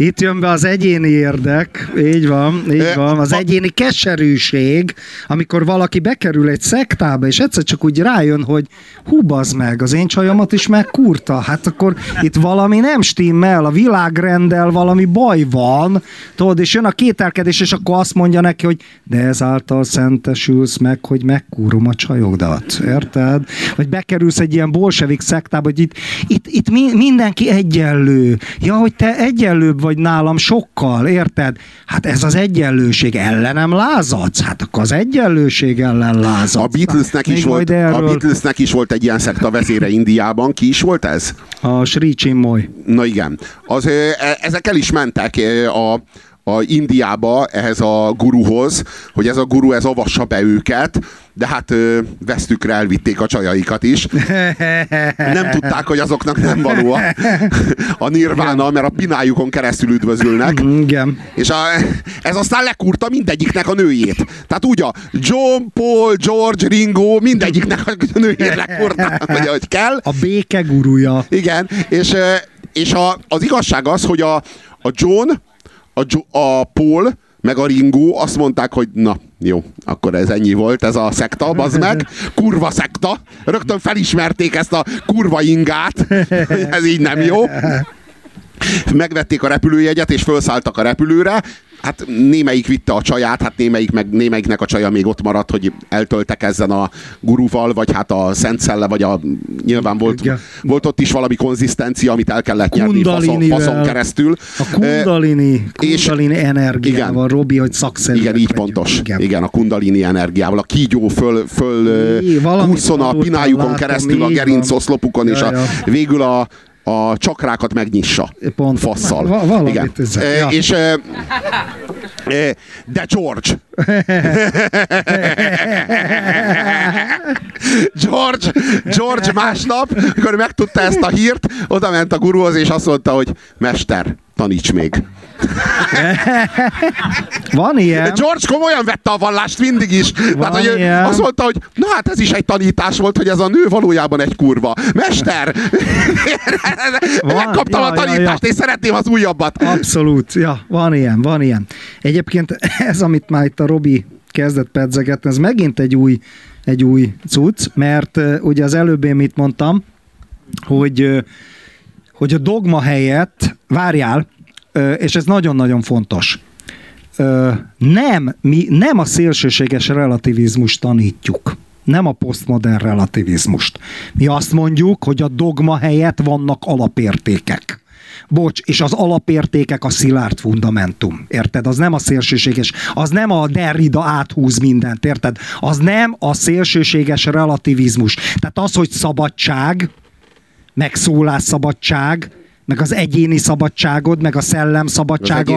Itt jön be az egyéni érdek, így van, így van, az egyéni keserűség, amikor valaki bekerül egy szektába, és egyszer csak úgy rájön, hogy hú, meg, az én csajomat is megkurta, hát akkor itt valami nem stimmel, a világrendel valami baj van, tudod, és jön a kételkedés, és akkor azt mondja neki, hogy de ezáltal szentesülsz meg, hogy megkúrom a csajodat, érted? Vagy bekerülsz egy ilyen bolsevik szektába, hogy itt, itt, itt mindenki egyenlő. Ja, hogy te egyenlőbb vagy nálam sokkal, érted? Hát ez az egyenlőség ellenem lázadsz? Hát akkor az egyenlőség ellen lázadsz. A Beatlesnek, is volt, erről... a Beatlesnek is volt egy ilyen szekta vezére Indiában. Ki is volt ez? A Sri Chinmoy. Na igen. Az, e, ezek el is mentek a, a Indiába ehhez a guruhoz, hogy ez a guru ez avassa be őket, de hát ö, vesztükre elvitték a csajaikat is. Nem tudták, hogy azoknak nem való a, a nirvána, mert a pinájukon keresztül üdvözülnek. Igen. És a, ez aztán lekurta mindegyiknek a nőjét. Tehát úgy a John, Paul, George, Ringo, mindegyiknek a nőjét lekurta, hogy ahogy kell. A béke gurúja. Igen, és, és a, az igazság az, hogy a, a John, a, a Paul, meg a Ringo azt mondták, hogy na, jó, akkor ez ennyi volt, ez a szekta, bazd meg, kurva szekta, rögtön felismerték ezt a kurva ingát, ez így nem jó. Megvették a repülőjegyet, és felszálltak a repülőre, Hát némelyik vitte a csaját, hát némelyik meg, némelyiknek a csaja még ott maradt, hogy eltöltek ezen a guruval, vagy hát a Szent Szelle, vagy a, nyilván volt, Igen. volt ott is valami konzisztencia, amit el kellett nyerni faszon, faszon keresztül. A kundalini, kundalini és, energiával, igen, Robi, hogy szakszerűen. Igen, így pontos. Igen. igen, a kundalini energiával, a kígyó föl, föl kurszon a pinájukon keresztül, a gerincoszlopukon, és a, végül a, a csakrákat megnyissa. Pont. Fasszal. Va- valamit Igen. Ezzel, e, ja. És e, e, de George. George, George másnap, amikor megtudta ezt a hírt, oda ment a guruhoz, és azt mondta, hogy mester, taníts még. Van ilyen. De George komolyan vette a vallást mindig is. Van Tehát, hogy ilyen. azt mondta, hogy na hát ez is egy tanítás volt, hogy ez a nő valójában egy kurva. Mester! Megkaptam ja, a tanítást, ja, ja. és szeretném az újabbat. Abszolút. Ja, van ilyen, van ilyen. Egyébként ez, amit már itt a Robi kezdett pedzegetni, ez megint egy új, egy új cucc, mert ugye az előbb én mit mondtam, hogy, hogy a dogma helyett, várjál, és ez nagyon-nagyon fontos. Nem, mi nem a szélsőséges relativizmus tanítjuk nem a posztmodern relativizmust. Mi azt mondjuk, hogy a dogma helyett vannak alapértékek. Bocs, és az alapértékek a szilárd fundamentum. Érted? Az nem a szélsőséges, az nem a Derrida áthúz mindent, érted? Az nem a szélsőséges relativizmus. Tehát az, hogy szabadság, meg szólásszabadság, meg az egyéni szabadságod, meg a szellem szabadsága.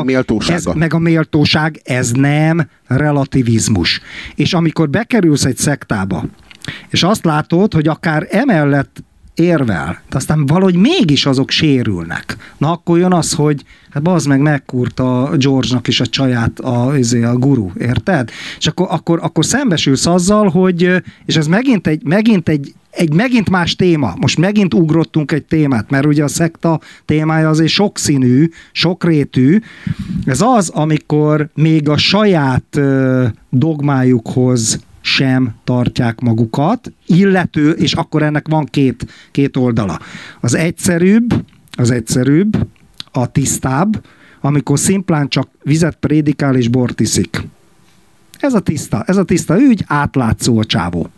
Ez, meg a méltóság, ez nem relativizmus. És amikor bekerülsz egy szektába, és azt látod, hogy akár emellett érvel, de aztán valahogy mégis azok sérülnek. Na akkor jön az, hogy hát az meg megkurta George-nak is a csaját a, izé, a guru, érted? És akkor, akkor, akkor szembesülsz azzal, hogy, és ez megint egy, megint egy egy megint más téma. Most megint ugrottunk egy témát, mert ugye a szekta témája azért sokszínű, sokrétű. Ez az, amikor még a saját dogmájukhoz sem tartják magukat, illető, és akkor ennek van két, két oldala. Az egyszerűbb, az egyszerűbb, a tisztább, amikor szimplán csak vizet prédikál és bort iszik. Ez a tiszta, ez a tiszta ügy, átlátszó a csávó.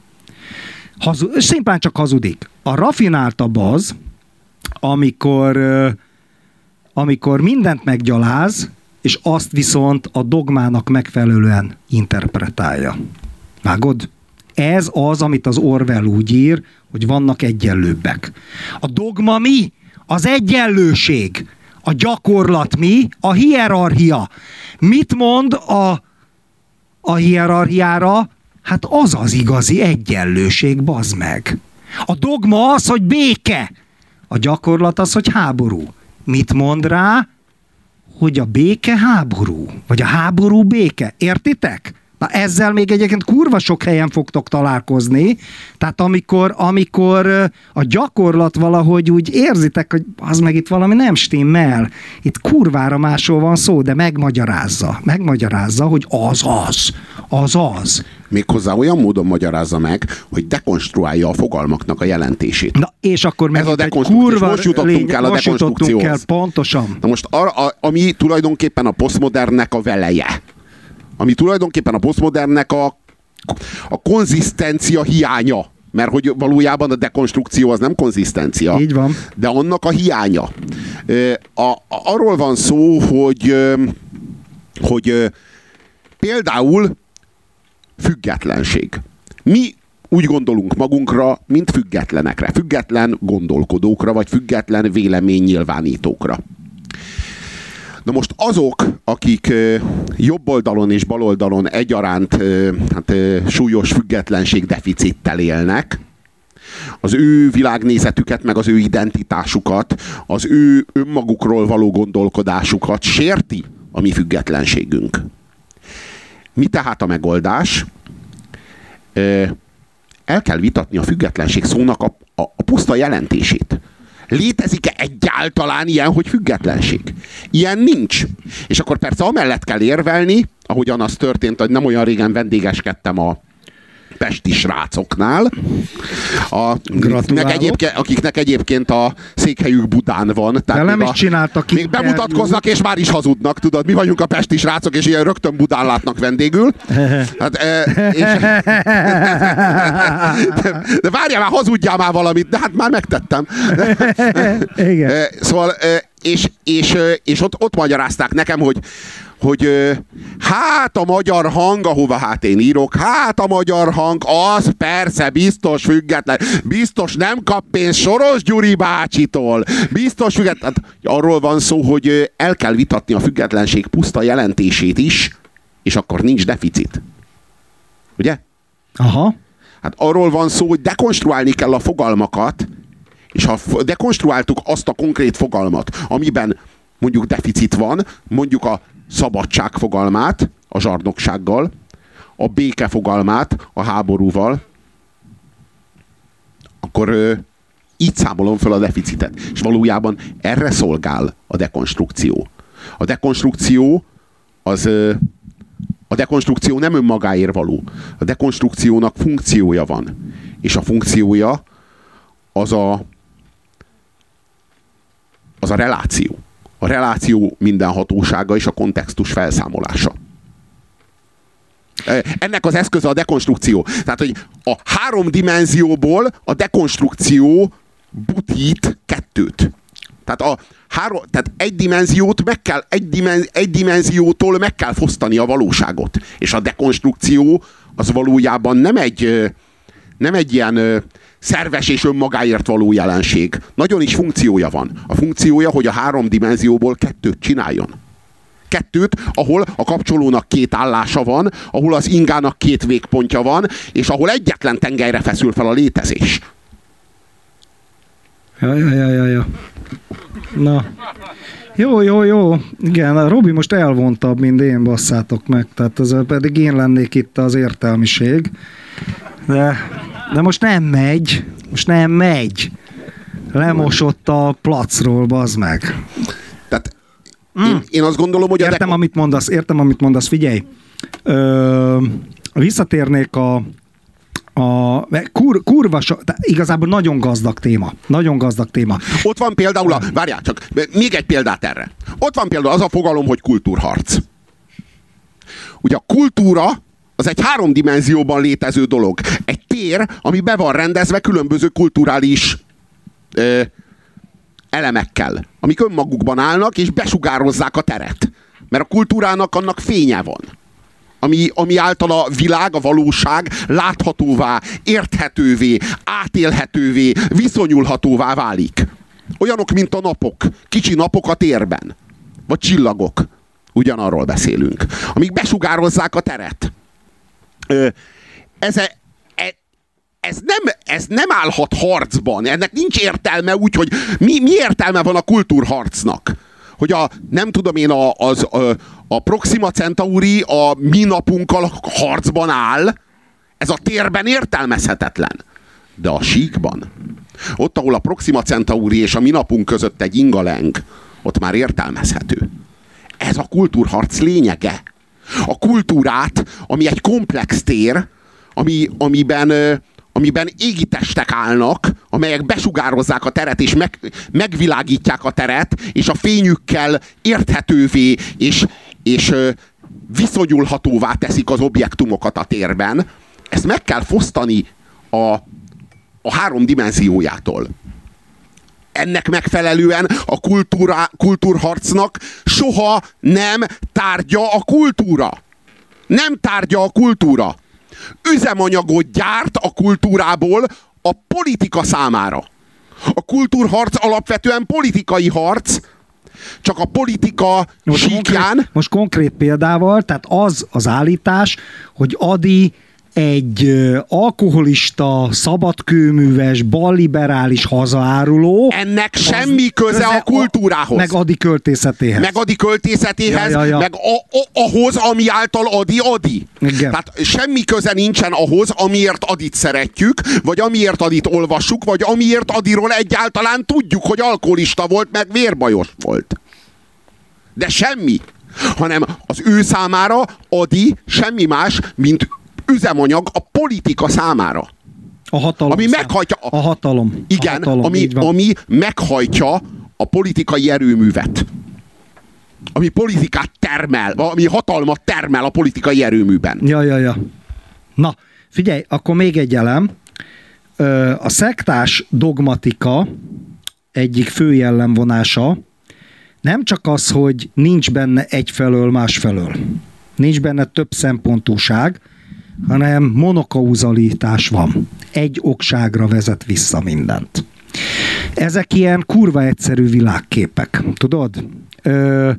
Hazu, szimplán csak hazudik. A rafináltabb az, amikor, amikor mindent meggyaláz, és azt viszont a dogmának megfelelően interpretálja. Vágod? Ez az, amit az Orwell úgy ír, hogy vannak egyenlőbbek. A dogma mi? Az egyenlőség. A gyakorlat mi? A hierarchia. Mit mond a, a hierarchiára? Hát az az igazi egyenlőség, bazd meg. A dogma az, hogy béke. A gyakorlat az, hogy háború. Mit mond rá? Hogy a béke háború. Vagy a háború béke. Értitek? Na ezzel még egyébként kurva sok helyen fogtok találkozni, tehát amikor, amikor a gyakorlat valahogy úgy érzitek, hogy az meg itt valami nem stimmel, itt kurvára másról van szó, de megmagyarázza, megmagyarázza, hogy az az, az az. Méghozzá olyan módon magyarázza meg, hogy dekonstruálja a fogalmaknak a jelentését. Na, és akkor meg Ez a dekonstrukció. Kurva most jutottunk lény, el a dekonstrukcióhoz. El, pontosan. Na most, a, a, ami tulajdonképpen a posztmodernnek a veleje ami tulajdonképpen a posztmodernnek a, a konzisztencia hiánya. Mert hogy valójában a dekonstrukció az nem konzisztencia. Így van. De annak a hiánya. A, a, arról van szó, hogy, hogy például függetlenség. Mi úgy gondolunk magunkra, mint függetlenekre. Független gondolkodókra, vagy független véleménynyilvánítókra. Na most azok, akik jobb oldalon és bal oldalon egyaránt hát, súlyos függetlenség deficittel élnek, az ő világnézetüket, meg az ő identitásukat, az ő önmagukról való gondolkodásukat sérti a mi függetlenségünk. Mi tehát a megoldás? El kell vitatni a függetlenség szónak a, a, a puszta jelentését. Létezik-e egyáltalán ilyen, hogy függetlenség? Ilyen nincs. És akkor persze amellett kell érvelni, ahogyan az történt, hogy nem olyan régen vendégeskedtem a, pesti srácoknál, a, akiknek, egyébként, akiknek egyébként a székhelyük Budán van. Tehát De nem is a, csináltak Még bemutatkoznak és már is hazudnak, tudod, mi vagyunk a pesti srácok, és ilyen rögtön Budán látnak vendégül. Hát, e, és, de, de várjál már, hazudjál már valamit, de hát már megtettem. Igen. E, szóval, e, és, és, és ott, ott magyarázták nekem, hogy hogy hát a magyar hang, ahova hát én írok, hát a magyar hang, az persze biztos független, biztos nem kap pénzt Soros Gyuri bácsitól, biztos független. Hát, arról van szó, hogy el kell vitatni a függetlenség puszta jelentését is, és akkor nincs deficit. Ugye? Aha. Hát arról van szó, hogy dekonstruálni kell a fogalmakat, és ha dekonstruáltuk azt a konkrét fogalmat, amiben mondjuk deficit van, mondjuk a szabadság fogalmát a zsarnoksággal, a béke fogalmát a háborúval, akkor ö, így számolom fel a deficitet. És valójában erre szolgál a dekonstrukció. A dekonstrukció az a dekonstrukció nem önmagáért való. A dekonstrukciónak funkciója van. És a funkciója az a az a reláció a reláció mindenhatósága és a kontextus felszámolása. Ennek az eszköze a dekonstrukció. Tehát, hogy a három dimenzióból a dekonstrukció butít kettőt. Tehát, a három, tehát egy dimenziót meg kell, egy, dimenzi, egy dimenziótól meg kell fosztani a valóságot. És a dekonstrukció az valójában nem egy, nem egy ilyen szerves és önmagáért való jelenség. Nagyon is funkciója van. A funkciója, hogy a három dimenzióból kettőt csináljon. Kettőt, ahol a kapcsolónak két állása van, ahol az ingának két végpontja van, és ahol egyetlen tengelyre feszül fel a létezés. Ja, ja, ja, ja, ja. Na. Jó, jó, jó. Igen, a Robi most elvontabb, mint én, basszátok meg. Tehát ez pedig én lennék itt az értelmiség. De, de most nem megy. Most nem megy. Lemosott a placról, bazd meg. Tehát mm. én, én azt gondolom, hogy... Értem, a amit mondasz, értem, amit mondasz. Figyelj, ö, visszatérnék a, a kur, kurva, igazából nagyon gazdag téma. Nagyon gazdag téma. Ott van például, a, várjál csak, még egy példát erre. Ott van például az a fogalom, hogy kultúrharc. Ugye a kultúra az egy három dimenzióban létező dolog. Egy tér, ami be van rendezve különböző kulturális ö, elemekkel, amik önmagukban állnak, és besugározzák a teret. Mert a kultúrának annak fénye van ami, ami által a világ, a valóság láthatóvá, érthetővé, átélhetővé, viszonyulhatóvá válik. Olyanok, mint a napok. Kicsi napok a térben. Vagy csillagok. Ugyanarról beszélünk. Amik besugározzák a teret. Ez, e, ez nem, ez nem állhat harcban. Ennek nincs értelme úgy, hogy mi, mi értelme van a kultúrharcnak? Hogy a, nem tudom én, a, az, a, a Proxima Centauri a mi napunkkal harcban áll, ez a térben értelmezhetetlen. De a síkban, ott, ahol a Proxima Centauri és a mi napunk között egy ingaleng, ott már értelmezhető. Ez a kultúrharc lényege. A kultúrát, ami egy komplex tér, ami, amiben amiben égitestek állnak, amelyek besugározzák a teret, és meg, megvilágítják a teret, és a fényükkel érthetővé, és, és viszonyulhatóvá teszik az objektumokat a térben, ezt meg kell fosztani a, a három dimenziójától. Ennek megfelelően a kultúra, kultúrharcnak soha nem tárgya a kultúra. Nem tárgya a kultúra üzemanyagot gyárt a kultúrából a politika számára. A kultúrharc alapvetően politikai harc, csak a politika most síkján... Konkrét, most konkrét példával, tehát az az állítás, hogy Adi egy alkoholista, szabadkőműves, balliberális hazaáruló. Ennek semmi köze a kultúrához. Meg Adi költészetéhez. Meg Adi költészetéhez, ja, ja, ja. meg a, a, ahhoz, ami által Adi Adi. Igen. Tehát semmi köze nincsen ahhoz, amiért Adit szeretjük, vagy amiért Adit olvassuk, vagy amiért Adiról egyáltalán tudjuk, hogy alkoholista volt, meg vérbajos volt. De semmi. Hanem az ő számára Adi semmi más, mint üzemanyag a politika számára. A hatalom. Ami meghajtja. A, a hatalom. Igen, a hatalom, ami, ami meghajtja a politikai erőművet. Ami politikát termel, ami hatalmat termel a politikai erőműben. Ja, ja, ja. Na, figyelj, akkor még egy elem. A szektás dogmatika egyik fő jellemvonása nem csak az, hogy nincs benne egyfelől, másfelől. Nincs benne több szempontúság, hanem monokauzalitás van. Egy okságra vezet vissza mindent. Ezek ilyen kurva egyszerű világképek, tudod? Ö,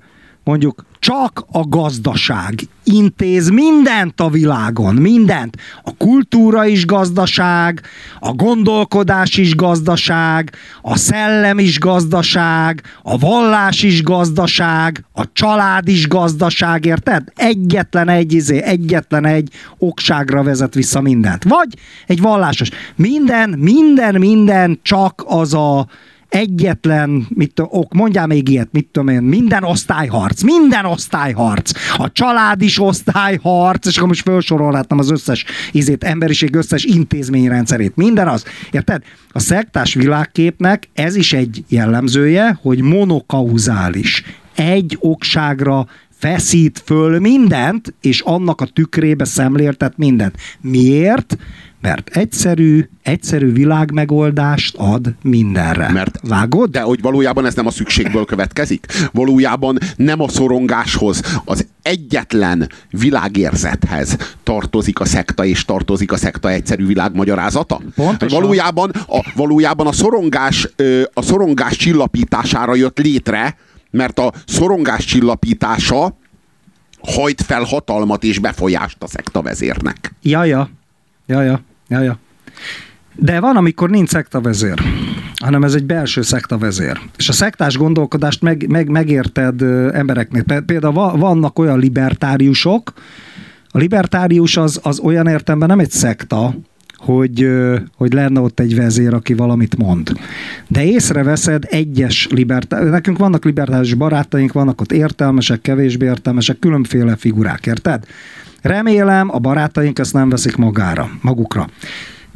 mondjuk csak a gazdaság intéz mindent a világon, mindent. A kultúra is gazdaság, a gondolkodás is gazdaság, a szellem is gazdaság, a vallás is gazdaság, a család is gazdaság, érted? Egyetlen egy izé, egyetlen egy okságra vezet vissza mindent. Vagy egy vallásos. Minden, minden, minden csak az a egyetlen, mit ok, mondjál még ilyet, mit tudom én, minden osztályharc, minden osztályharc, a család is osztályharc, és akkor most felsorolhatnám az összes izét, emberiség összes intézményrendszerét, minden az, érted? A szektás világképnek ez is egy jellemzője, hogy monokauzális, egy okságra feszít föl mindent, és annak a tükrébe szemléltet mindent. Miért? Mert egyszerű, egyszerű világmegoldást ad mindenre. Mert Vágod? De hogy valójában ez nem a szükségből következik? Valójában nem a szorongáshoz, az egyetlen világérzethez tartozik a szekta, és tartozik a szekta egyszerű világmagyarázata? Pontosan. Valójában a, valójában a szorongás, a szorongás csillapítására jött létre, mert a szorongás csillapítása hajt fel hatalmat és befolyást a szekta vezérnek. Ja, ja. Ja, ja. De van, amikor nincs szektavezér. hanem ez egy belső szektavezér. És a szektás gondolkodást meg, meg, megérted embereknek. Például vannak olyan libertáriusok, a libertárius az, az olyan értemben nem egy szekta, hogy, hogy lenne ott egy vezér, aki valamit mond. De észreveszed egyes libertárius, nekünk vannak libertárius barátaink, vannak ott értelmesek, kevésbé értelmesek, különféle figurák, érted? Remélem, a barátaink ezt nem veszik magára, magukra.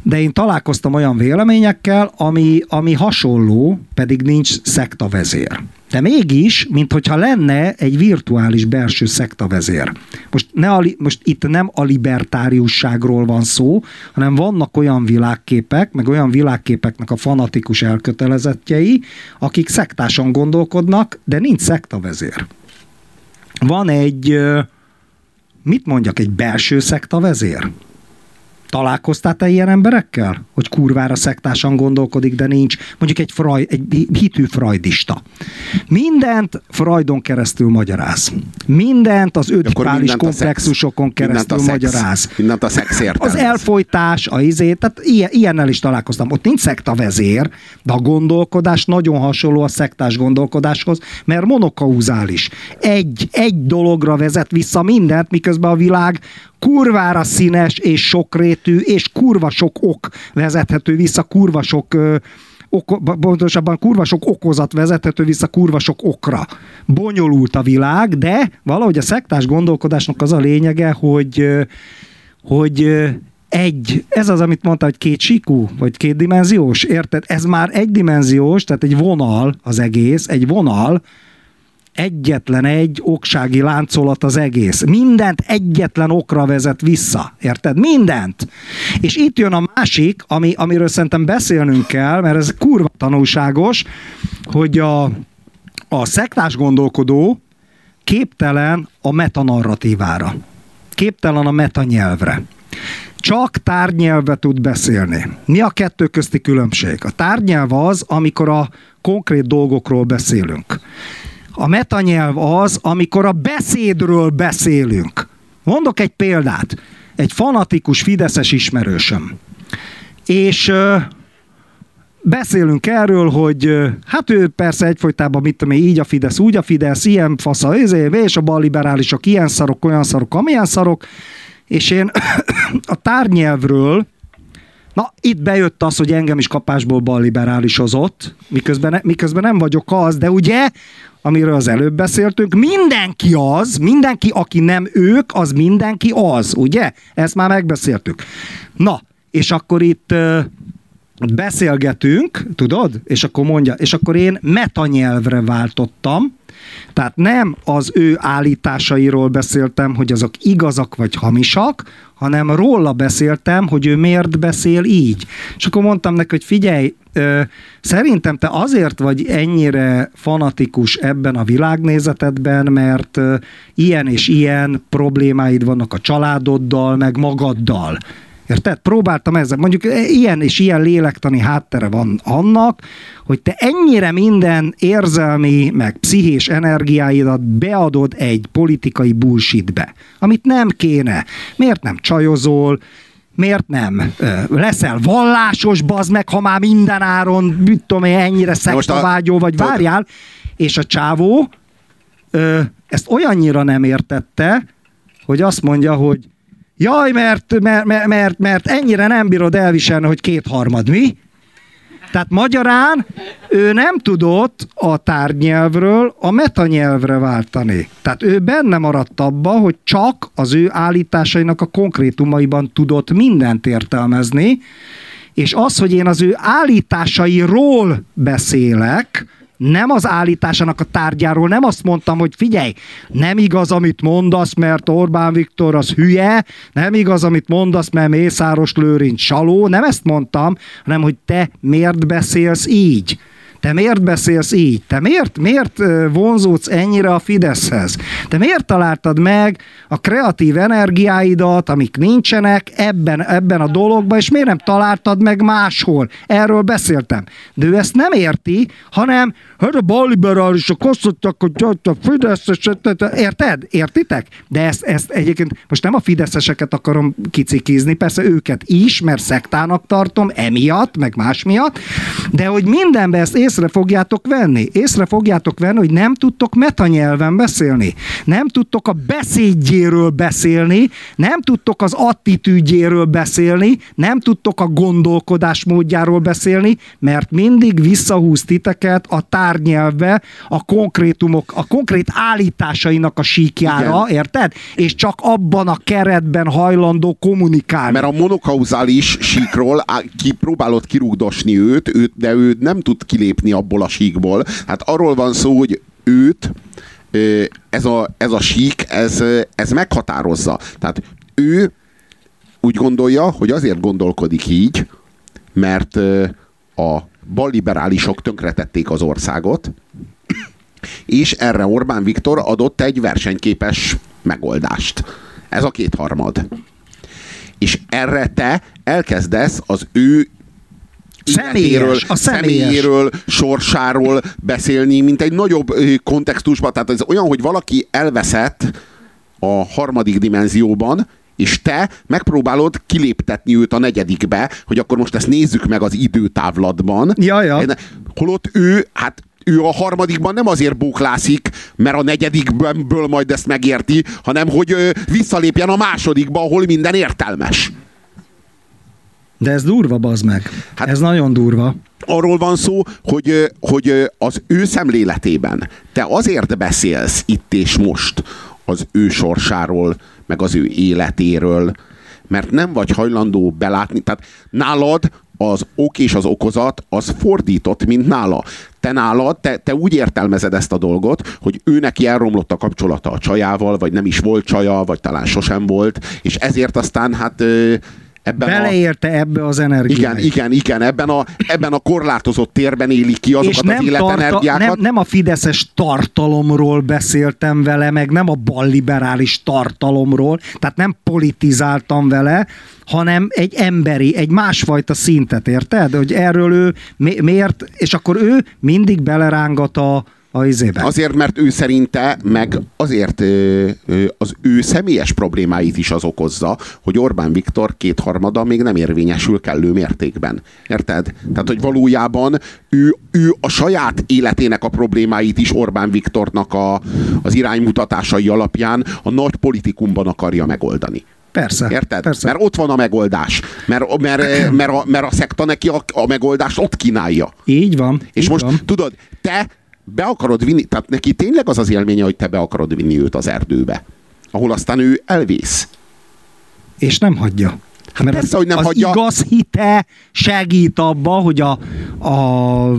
De én találkoztam olyan véleményekkel, ami, ami hasonló, pedig nincs szektavezér. De mégis, mintha lenne egy virtuális belső szektavezér. Most, ne a, most itt nem a libertáriusságról van szó, hanem vannak olyan világképek, meg olyan világképeknek a fanatikus elkötelezettjei, akik szektásan gondolkodnak, de nincs szektavezér. Van egy, mit mondjak, egy belső szektavezér? Találkoztál te ilyen emberekkel? Hogy kurvára szektásan gondolkodik, de nincs mondjuk egy, Freud, egy hitű freudista. Mindent Freudon keresztül magyaráz. Mindent az ödipális komplexusokon keresztül mindent magyaráz. Szex, mindent a szex Az elfolytás, a izé, tehát ilyen, ilyennel is találkoztam. Ott nincs szekta vezér, de a gondolkodás nagyon hasonló a szektás gondolkodáshoz, mert monokauzális. Egy, egy dologra vezet vissza mindent, miközben a világ kurvára színes és sokrétű, és kurva sok ok vezethető vissza, kurva sok oko, pontosabban kurva sok okozat vezethető vissza kurva sok okra. Bonyolult a világ, de valahogy a szektás gondolkodásnak az a lényege, hogy, hogy egy, ez az, amit mondta, hogy két síkú, vagy kétdimenziós, érted? Ez már egydimenziós, tehát egy vonal az egész, egy vonal, egyetlen egy oksági láncolat az egész. Mindent egyetlen okra vezet vissza. Érted? Mindent. És itt jön a másik, ami, amiről szerintem beszélnünk kell, mert ez kurva tanulságos, hogy a, a szektás gondolkodó képtelen a metanarratívára. Képtelen a metanyelvre csak tárnyelve tud beszélni. Mi a kettő közti különbség? A tárnyelv az, amikor a konkrét dolgokról beszélünk. A metanyelv az, amikor a beszédről beszélünk. Mondok egy példát. Egy fanatikus fideszes ismerősöm. És ö, beszélünk erről, hogy hát ő persze egyfolytában, mit tudom én, így a Fidesz, úgy a Fidesz, ilyen fasza, és a balliberálisok ilyen szarok, olyan szarok, amilyen szarok, és én a tárnyelvről, na itt bejött az, hogy engem is kapásból balliberálisozott, miközben, miközben nem vagyok az, de ugye amiről az előbb beszéltünk, mindenki az, mindenki, aki nem ők, az mindenki az, ugye? Ezt már megbeszéltük. Na, és akkor itt beszélgetünk, tudod? És akkor mondja, és akkor én metanyelvre váltottam, tehát nem az ő állításairól beszéltem, hogy azok igazak vagy hamisak, hanem róla beszéltem, hogy ő miért beszél így. És akkor mondtam neki, hogy figyelj, szerintem te azért vagy ennyire fanatikus ebben a világnézetedben, mert ilyen és ilyen problémáid vannak a családoddal, meg magaddal. Érted? Próbáltam ezzel. Mondjuk ilyen és ilyen lélektani háttere van annak, hogy te ennyire minden érzelmi, meg pszichés energiáidat beadod egy politikai bullshitbe, amit nem kéne. Miért nem csajozol, miért nem leszel vallásos, bazd meg, ha már minden áron, mit tudom én, ennyire szektavágyó vagy, várjál, és a csávó ezt olyannyira nem értette, hogy azt mondja, hogy Jaj, mert, mert, mert, mert, mert ennyire nem bírod elviselni, hogy kétharmad, mi? Tehát magyarán ő nem tudott a tárgynyelvről a metanyelvre váltani. Tehát ő benne maradt abba, hogy csak az ő állításainak a konkrétumaiban tudott mindent értelmezni, és az, hogy én az ő állításairól beszélek, nem az állításának a tárgyáról, nem azt mondtam, hogy figyelj, nem igaz, amit mondasz, mert Orbán Viktor az hülye, nem igaz, amit mondasz, mert Mészáros Lőrinc saló, nem ezt mondtam, hanem hogy te miért beszélsz így. Te miért beszélsz így? Te miért, miért vonzódsz ennyire a Fideszhez? Te miért találtad meg a kreatív energiáidat, amik nincsenek ebben, ebben a dologban, és miért nem találtad meg máshol? Erről beszéltem. De ő ezt nem érti, hanem hát a balliberálisok azt mondták, hogy a Fideszes, érted? Értitek? De ezt, ezt egyébként most nem a fideszeseket akarom kicikizni, persze őket is, mert szektának tartom, emiatt, meg más miatt, de hogy mindenben ezt észre fogjátok venni. Észre fogjátok venni, hogy nem tudtok metanyelven beszélni. Nem tudtok a beszédjéről beszélni, nem tudtok az attitűdjéről beszélni, nem tudtok a gondolkodás módjáról beszélni, mert mindig visszahúz titeket a tárnyelve, a konkrétumok, a konkrét állításainak a síkjára, Igen. érted? És csak abban a keretben hajlandó kommunikálni. Mert a monokauzális síkról kipróbálod kirúgdosni őt, őt, de ő nem tud kilépni abból a síkból. Hát arról van szó, hogy őt ez a, ez a sík, ez, ez meghatározza. Tehát ő úgy gondolja, hogy azért gondolkodik így, mert a balliberálisok tönkretették az országot, és erre Orbán Viktor adott egy versenyképes megoldást. Ez a kétharmad. És erre te elkezdesz az ő személyéről, a személyéről, sorsáról beszélni, mint egy nagyobb kontextusban. Tehát ez olyan, hogy valaki elveszett a harmadik dimenzióban, és te megpróbálod kiléptetni őt a negyedikbe, hogy akkor most ezt nézzük meg az időtávlatban. Ja, ja. Holott ő, hát ő a harmadikban nem azért bóklászik, mert a negyedikből majd ezt megérti, hanem hogy visszalépjen a másodikba, ahol minden értelmes. De ez durva, bazd meg. Hát ez nagyon durva. Arról van szó, hogy, hogy az ő szemléletében te azért beszélsz itt és most az ő sorsáról, meg az ő életéről, mert nem vagy hajlandó belátni. Tehát nálad az ok és az okozat az fordított, mint nála. Te nálad, te, te úgy értelmezed ezt a dolgot, hogy ő neki elromlott a kapcsolata a csajával, vagy nem is volt csaja, vagy talán sosem volt, és ezért aztán hát ebben Beleérte a... ebbe az energiát. Igen, igen, igen, ebben a, ebben a korlátozott térben éli ki azokat és nem az életenergiákat. nem, nem a fideszes tartalomról beszéltem vele, meg nem a balliberális tartalomról, tehát nem politizáltam vele, hanem egy emberi, egy másfajta szintet, érted? Hogy erről ő mi, miért, és akkor ő mindig belerángat a, a izébe. Azért, mert ő szerinte, meg azért az ő személyes problémáit is az okozza, hogy Orbán Viktor kétharmada még nem érvényesül kellő mértékben. Érted? Tehát, hogy valójában ő, ő a saját életének a problémáit is Orbán Viktornak a, az iránymutatásai alapján a nagy politikumban akarja megoldani. Persze. Érted? Persze. Mert ott van a megoldás. Mert, mert, mert, a, mert a szekta neki a, a megoldást ott kínálja. Így van. És így most van. tudod, te be akarod vinni, tehát neki tényleg az az élménye, hogy te be akarod vinni őt az erdőbe, ahol aztán ő elvész. És nem hagyja. Hát mert persze, hogy nem az hagyja. igaz hite segít abba, hogy a, a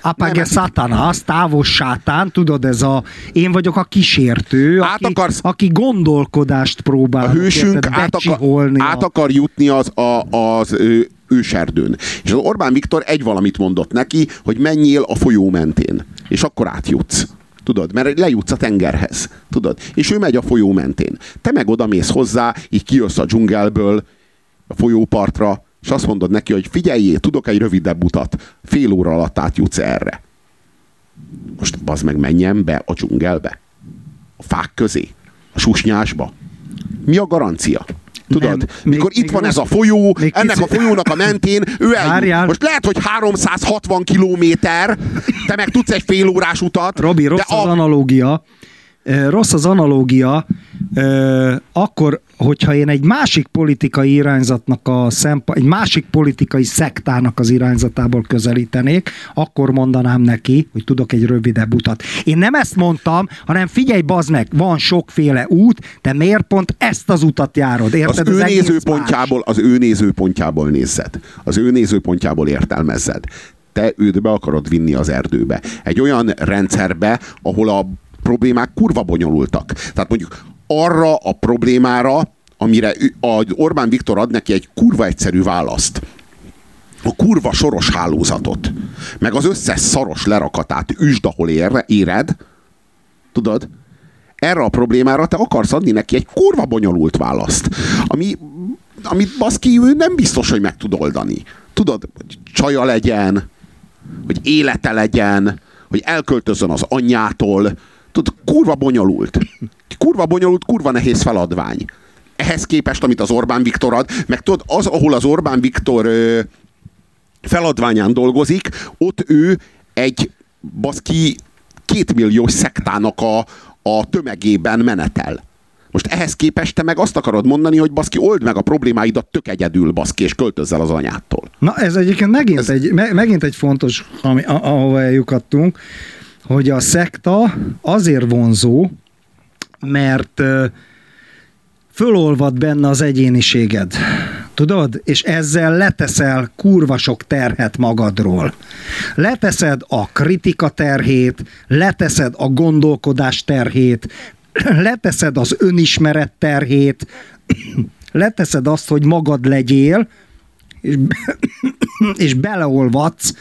apage satanas, távos sátán, tudod, ez a én vagyok a kísértő, át aki, akarsz, aki gondolkodást próbál. A hősünk át akar, át akar jutni az, a, az ő, őserdőn. És az Orbán Viktor egy valamit mondott neki, hogy menjél a folyó mentén. És akkor átjutsz. Tudod, mert lejutsz a tengerhez. Tudod? És ő megy a folyó mentén. Te meg oda mész hozzá, így kijössz a dzsungelből, a folyópartra, és azt mondod neki, hogy figyeljé, tudok egy rövidebb utat. Fél óra alatt átjutsz erre. Most az meg menjen be a dzsungelbe. A fák közé. A susnyásba. Mi a garancia? Tudod? Nem, Mikor még, itt még van ez a folyó, ennek kicsi... a folyónak a mentén, ő eljut. Most lehet, hogy 360 kilométer, te meg tudsz egy fél órás utat. Robi, rossz az a... analógia. Rossz az analógia, akkor, hogyha én egy másik politikai irányzatnak a szempa, egy másik politikai szektának az irányzatából közelítenék, akkor mondanám neki, hogy tudok egy rövidebb utat. Én nem ezt mondtam, hanem figyelj, bazd meg, van sokféle út, te miért pont ezt az utat járod? Érted? Az, az ő nézőpontjából, az ő nézőpontjából nézed. Az ő nézőpontjából értelmezzed te őt be akarod vinni az erdőbe. Egy olyan rendszerbe, ahol a problémák kurva bonyolultak. Tehát mondjuk arra a problémára, amire Orbán Viktor ad neki egy kurva egyszerű választ. a kurva soros hálózatot, meg az összes szaros lerakatát üsd, ahol ér, éred, tudod, erre a problémára te akarsz adni neki egy kurva bonyolult választ, ami, amit baszki, ő nem biztos, hogy meg tud oldani. Tudod, hogy csaja legyen, hogy élete legyen, hogy elköltözön az anyjától. Tudod, kurva bonyolult. Kurva bonyolult, kurva nehéz feladvány. Ehhez képest, amit az Orbán Viktor ad, meg tudod, az, ahol az Orbán Viktor ö, feladványán dolgozik, ott ő egy baszki kétmilliós szektának a, a tömegében menetel. Most ehhez képest te meg azt akarod mondani, hogy baszki, old meg a problémáidat tök egyedül, baszki, és költözzel az anyától. Na ez egyébként megint, ez... Egy, me, megint egy fontos, ami, ahova eljukadtunk, hogy a szekta azért vonzó, mert fölolvad benne az egyéniséged. Tudod? És ezzel leteszel kurva sok terhet magadról. Leteszed a kritika terhét, leteszed a gondolkodás terhét, leteszed az önismeret terhét, leteszed azt, hogy magad legyél, és, és beleolvadsz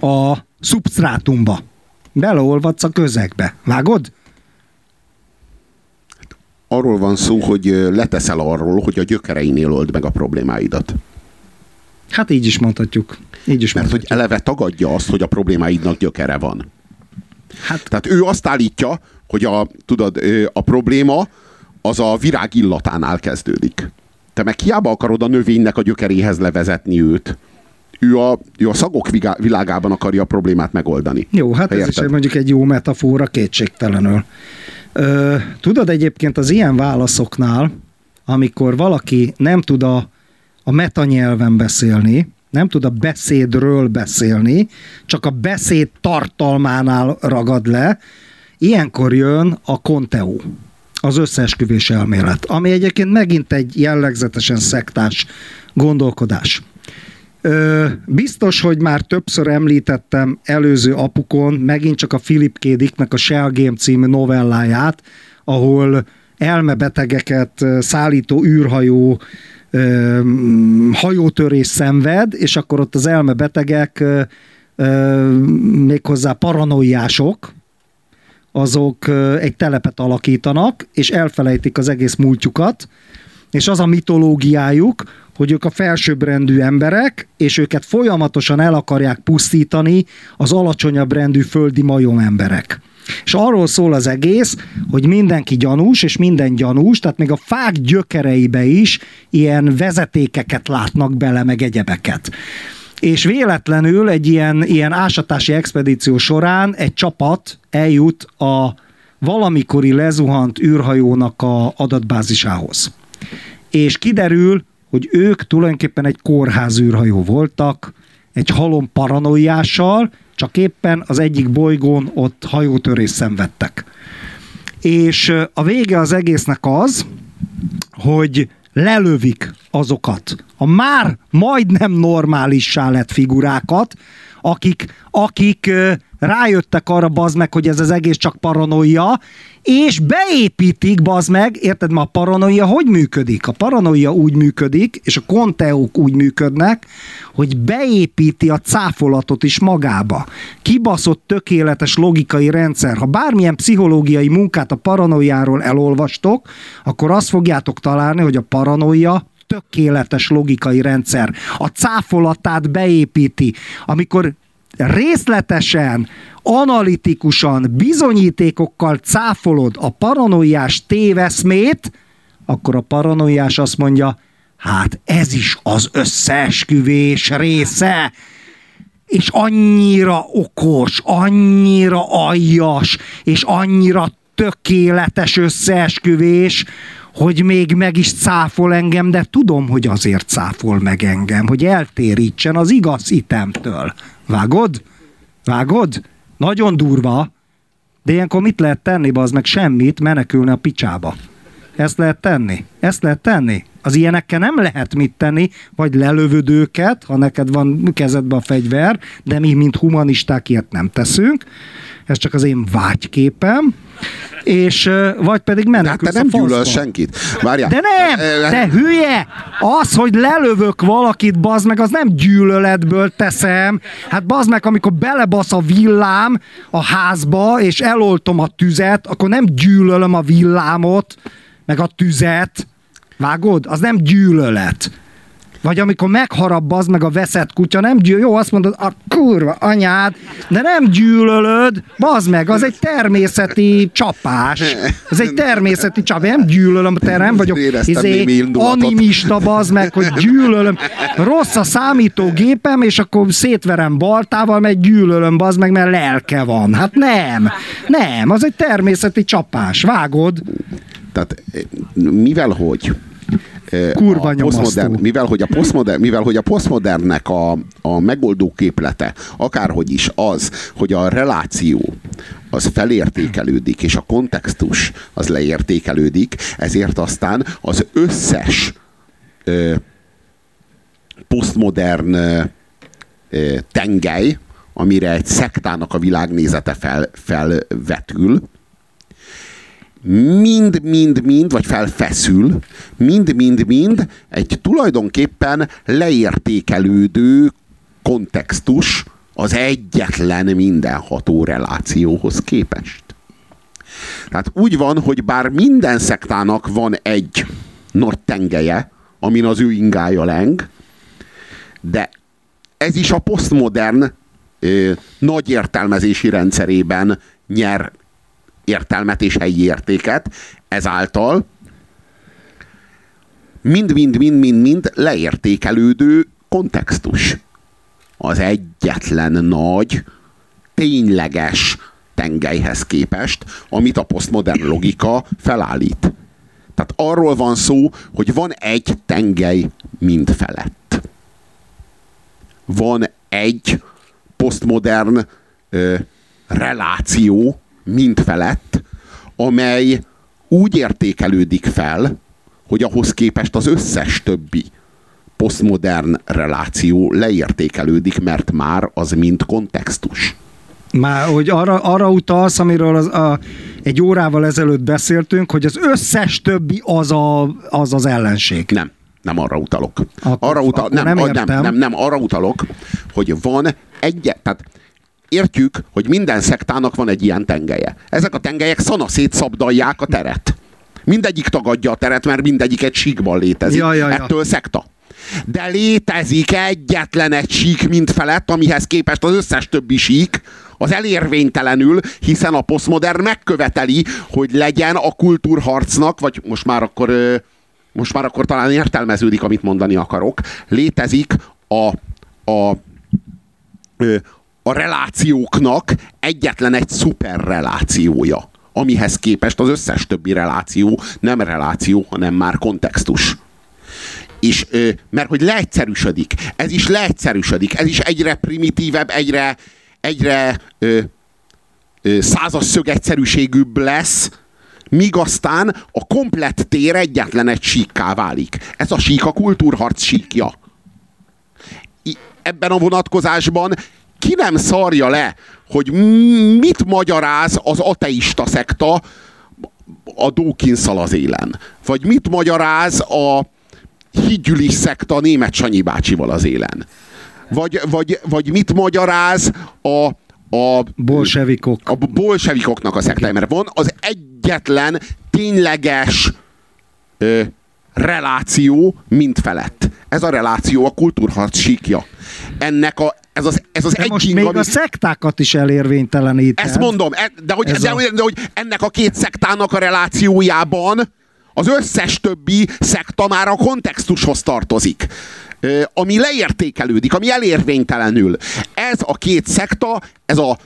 a szubstrátumba. Beleolvadsz a közegbe. Vágod? arról van szó, hogy leteszel arról, hogy a gyökereinél old meg a problémáidat. Hát így is mondhatjuk. Így is Mert mondhatjuk. hogy eleve tagadja azt, hogy a problémáidnak gyökere van. Hát... Tehát ő azt állítja, hogy a, tudod, a probléma az a virág illatánál kezdődik. Te meg hiába akarod a növénynek a gyökeréhez levezetni őt. Ő a, ő a szagok világában akarja a problémát megoldani. Jó, hát ez is mondjuk egy jó metafora kétségtelenül. Ö, tudod egyébként az ilyen válaszoknál, amikor valaki nem tud a, a metanyelven beszélni, nem tud a beszédről beszélni, csak a beszéd tartalmánál ragad le, ilyenkor jön a konteó, az összeesküvés elmélet, ami egyébként megint egy jellegzetesen szektás gondolkodás. Biztos, hogy már többször említettem előző apukon, megint csak a Philip K. Dicknek a Shell Game című novelláját, ahol elmebetegeket szállító űrhajó hajótörés szenved, és akkor ott az elmebetegek méghozzá paranoiások, azok egy telepet alakítanak, és elfelejtik az egész múltjukat, és az a mitológiájuk, hogy ők a felsőbbrendű emberek, és őket folyamatosan el akarják pusztítani az alacsonyabb rendű földi majom emberek. És arról szól az egész, hogy mindenki gyanús, és minden gyanús, tehát még a fák gyökereibe is ilyen vezetékeket látnak bele, meg egyebeket. És véletlenül egy ilyen, ilyen ásatási expedíció során egy csapat eljut a valamikori lezuhant űrhajónak a adatbázisához. És kiderül, hogy ők tulajdonképpen egy kórházűrhajó voltak, egy halom paranoiással, csak éppen az egyik bolygón ott hajótörés szenvedtek. És a vége az egésznek az, hogy lelövik azokat a már majdnem normálissá lett figurákat, akik, akik rájöttek arra, bazd meg, hogy ez az egész csak paranoia, és beépítik, bazd meg, érted, ma a paranoia hogy működik? A paranoia úgy működik, és a konteók úgy működnek, hogy beépíti a cáfolatot is magába. Kibaszott tökéletes logikai rendszer. Ha bármilyen pszichológiai munkát a paranoiáról elolvastok, akkor azt fogjátok találni, hogy a paranoia tökéletes logikai rendszer. A cáfolatát beépíti. Amikor részletesen, analitikusan, bizonyítékokkal cáfolod a paranoiás téveszmét, akkor a paranoiás azt mondja, hát ez is az összeesküvés része, és annyira okos, annyira aljas, és annyira tökéletes összeesküvés, hogy még meg is cáfol engem, de tudom, hogy azért cáfol meg engem, hogy eltérítsen az igaz itemtől. Vágod? Vágod? Nagyon durva, de ilyenkor mit lehet tenni, az meg semmit, menekülni a picsába. Ezt lehet tenni? Ezt lehet tenni? Az ilyenekkel nem lehet mit tenni, vagy lelövöd őket, ha neked van kezedben a fegyver, de mi, mint humanisták, ilyet nem teszünk. Ez csak az én vágyképem és vagy pedig menekülsz hát te nem gyűlöl senkit. Várjál. De nem, te hülye! Az, hogy lelövök valakit, bazd meg, az nem gyűlöletből teszem. Hát bazd meg, amikor belebasz a villám a házba, és eloltom a tüzet, akkor nem gyűlölöm a villámot, meg a tüzet. Vágod? Az nem gyűlölet. Vagy amikor megharab az meg a veszett kutya, nem gyűl, jó, azt mondod, a kurva anyád, de nem gyűlölöd, bazd meg, az egy természeti csapás. Ez egy természeti csapás, nem gyűlölöm, te nem vagyok izé, animista, bazd meg, hogy gyűlölöm. Rossz a számítógépem, és akkor szétverem baltával, mert gyűlölöm, bazd meg, mert lelke van. Hát nem, nem, az egy természeti csapás, vágod? Tehát mivel hogy Kurva a posztmodern, mivel hogy a posztmodern, mivel hogy a posztmodernnek a, a megoldó képlete, akárhogy is az, hogy a reláció az felértékelődik, és a kontextus az leértékelődik, ezért aztán az összes ö, posztmodern ö, tengely, amire egy szektának a világnézete fel, felvetül, mind-mind-mind, vagy felfeszül, mind-mind-mind egy tulajdonképpen leértékelődő kontextus az egyetlen mindenható relációhoz képest. Tehát úgy van, hogy bár minden szektának van egy nagy tengelye, amin az ő ingája leng, de ez is a posztmodern ö, nagy értelmezési rendszerében nyer értelmet és helyi értéket, ezáltal mind-mind-mind-mind-mind leértékelődő kontextus. Az egyetlen nagy, tényleges tengelyhez képest, amit a posztmodern logika felállít. Tehát arról van szó, hogy van egy tengely mind felett. Van egy posztmodern ö, reláció, mind felett, amely úgy értékelődik fel, hogy ahhoz képest az összes többi posztmodern reláció leértékelődik, mert már az mind kontextus. Már, hogy arra, arra utalsz, amiről az, a, egy órával ezelőtt beszéltünk, hogy az összes többi az a, az, az ellenség. Nem, nem arra utalok. Akkor, arra utal, nem, nem, nem, nem, nem, arra utalok, hogy van egy, tehát értjük, hogy minden szektának van egy ilyen tengelye. Ezek a tengelyek szanaszét szabdalják a teret. Mindegyik tagadja a teret, mert mindegyik egy síkban létezik. Ja, ja, ja. Ettől szekta. De létezik egyetlen egy sík mint felett, amihez képest az összes többi sík az elérvénytelenül, hiszen a posztmodern megköveteli, hogy legyen a kultúrharcnak, vagy most már akkor most már akkor talán értelmeződik, amit mondani akarok. Létezik a, a, a relációknak egyetlen egy szuper relációja, amihez képest az összes többi reláció nem reláció, hanem már kontextus. És, mert hogy leegyszerűsödik, ez is leegyszerűsödik, ez is egyre primitívebb, egyre, egyre ö, ö, százas szög egyszerűségűbb lesz, míg aztán a komplett tér egyetlen egy síkká válik. Ez a sík a kultúrharc síkja. Ebben a vonatkozásban ki nem szarja le, hogy mit magyaráz az ateista szekta a dawkins az élen? Vagy mit magyaráz a hídgyűlis szekta német Sanyi bácsival az élen? Vagy, vagy, vagy mit magyaráz a, a bolsevikok. A bolsevikoknak a szektája, mert van az egyetlen tényleges ö, reláció mind felett. Ez a reláció a kultúrharc síkja. Ennek a, ez az, ez az egy most még ami... a szektákat is elérvénytelenít. Ezt mondom, e- de hogy, de, a... de hogy ennek a két szektának a relációjában az összes többi szekta már a kontextushoz tartozik. Ami leértékelődik, ami elérvénytelenül. Ez a két szekta, ez a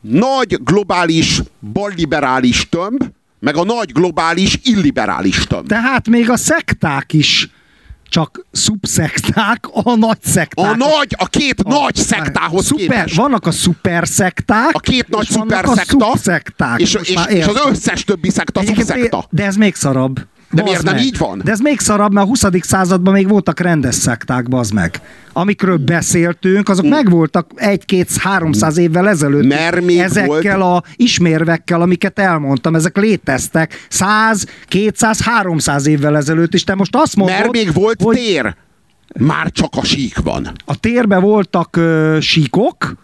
nagy globális balliberális tömb, meg a nagy globális illiberális tömb. Tehát még a szekták is csak szubszekták a nagy szekták. A nagy, a két a, nagy szektához szuper, képest. Vannak a szuperszekták, a két nagy szuperszekta, és, és, és, és az összes többi szekta szubszekta. De ez még szarabb. De miért nem így van? De ez még szarabb, mert a 20. században még voltak rendes szekták, bazd meg. Amikről beszéltünk, azok mm. megvoltak egy-két-háromszáz évvel ezelőtt. Mert még Ezekkel volt... a ismérvekkel, amiket elmondtam, ezek léteztek 100, 200, 300 évvel ezelőtt is. Te most azt mondod, Mert még volt hogy tér. Már csak a sík van. A térben voltak uh, síkok,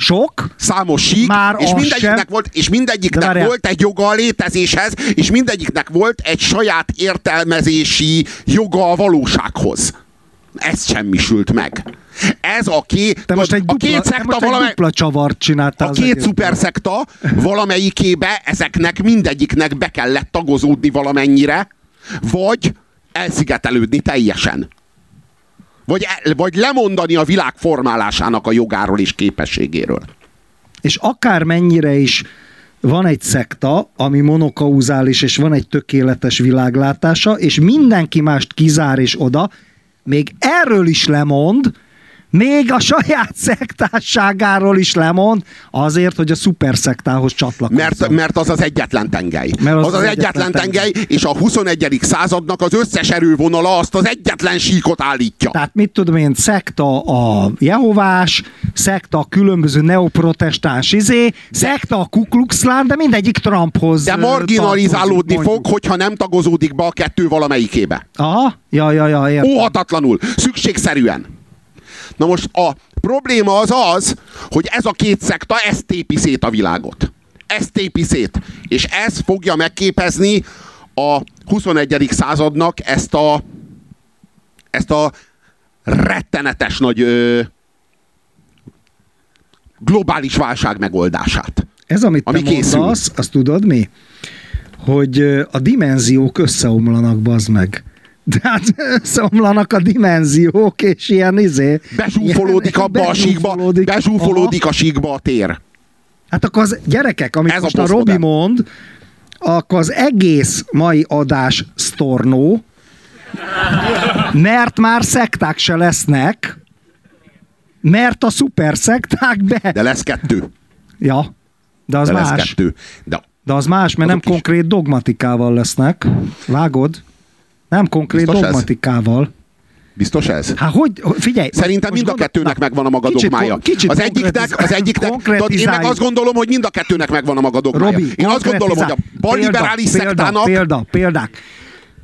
sok. Számos sík, Már és mindegyiknek, sem. volt, és mindegyiknek volt egy joga a létezéshez, és mindegyiknek volt egy saját értelmezési joga a valósághoz. Ez semmisült meg. Ez a két, te most egy dupla, a két szekta valame, dupla csavart csináltál. A két szuperszekta valamelyikébe ezeknek mindegyiknek be kellett tagozódni valamennyire, vagy elszigetelődni teljesen. Vagy, vagy lemondani a világ formálásának a jogáról és képességéről. És akár mennyire is van egy szekta, ami monokauzális, és van egy tökéletes világlátása, és mindenki mást kizár és oda, még erről is lemond, még a saját szektásságáról is lemond, azért, hogy a szuperszektához csatlakozzon. Mert, mert az az egyetlen tengely. Mert az az, az, az egyetlen, tengely, tengely, és a 21. századnak az összes erővonala azt az egyetlen síkot állítja. Tehát mit tudom én, szekta a Jehovás, szekta a különböző neoprotestáns izé, szekta a Ku Klux Klan, de mindegyik Trumphoz De marginalizálódni fog, hogyha nem tagozódik be a kettő valamelyikébe. Aha, ja, ja, ja, értem. Óhatatlanul, szükségszerűen. Na most a probléma az az, hogy ez a két szekta, ez tépi szét a világot. Ez tépi szét. És ez fogja megképezni a 21. századnak ezt a ezt a rettenetes nagy ö, globális válság megoldását. Ez, amit ami te készül. mondasz, azt tudod mi? Hogy a dimenziók összeomlanak, bazd meg. Tehát szomlanak a dimenziók, és ilyen izé... Bezsúfolódik ilyen, abba a síkba, bezsúfolódik a síkba a tér. Hát akkor az gyerekek, amit Ez most a, a Robi mond, akkor az egész mai adás sztornó, mert már szekták se lesznek, mert a szuper szekták be. De lesz kettő. Ja, de az de más. Lesz kettő. De, de az más, mert nem konkrét dogmatikával lesznek. Vágod? Nem konkrét Biztos dogmatikával. Ez? Biztos ez? Hát hogy, figyelj. Szerintem mind a kettőnek na, megvan a maga kicsit, dogmája. Kicsit az egyiknek, az egyiknek, tudod, én meg azt gondolom, hogy mind a kettőnek megvan a maga dogmája. Robi, én azt gondolom, hogy a balliberális szektának... Példa, példák.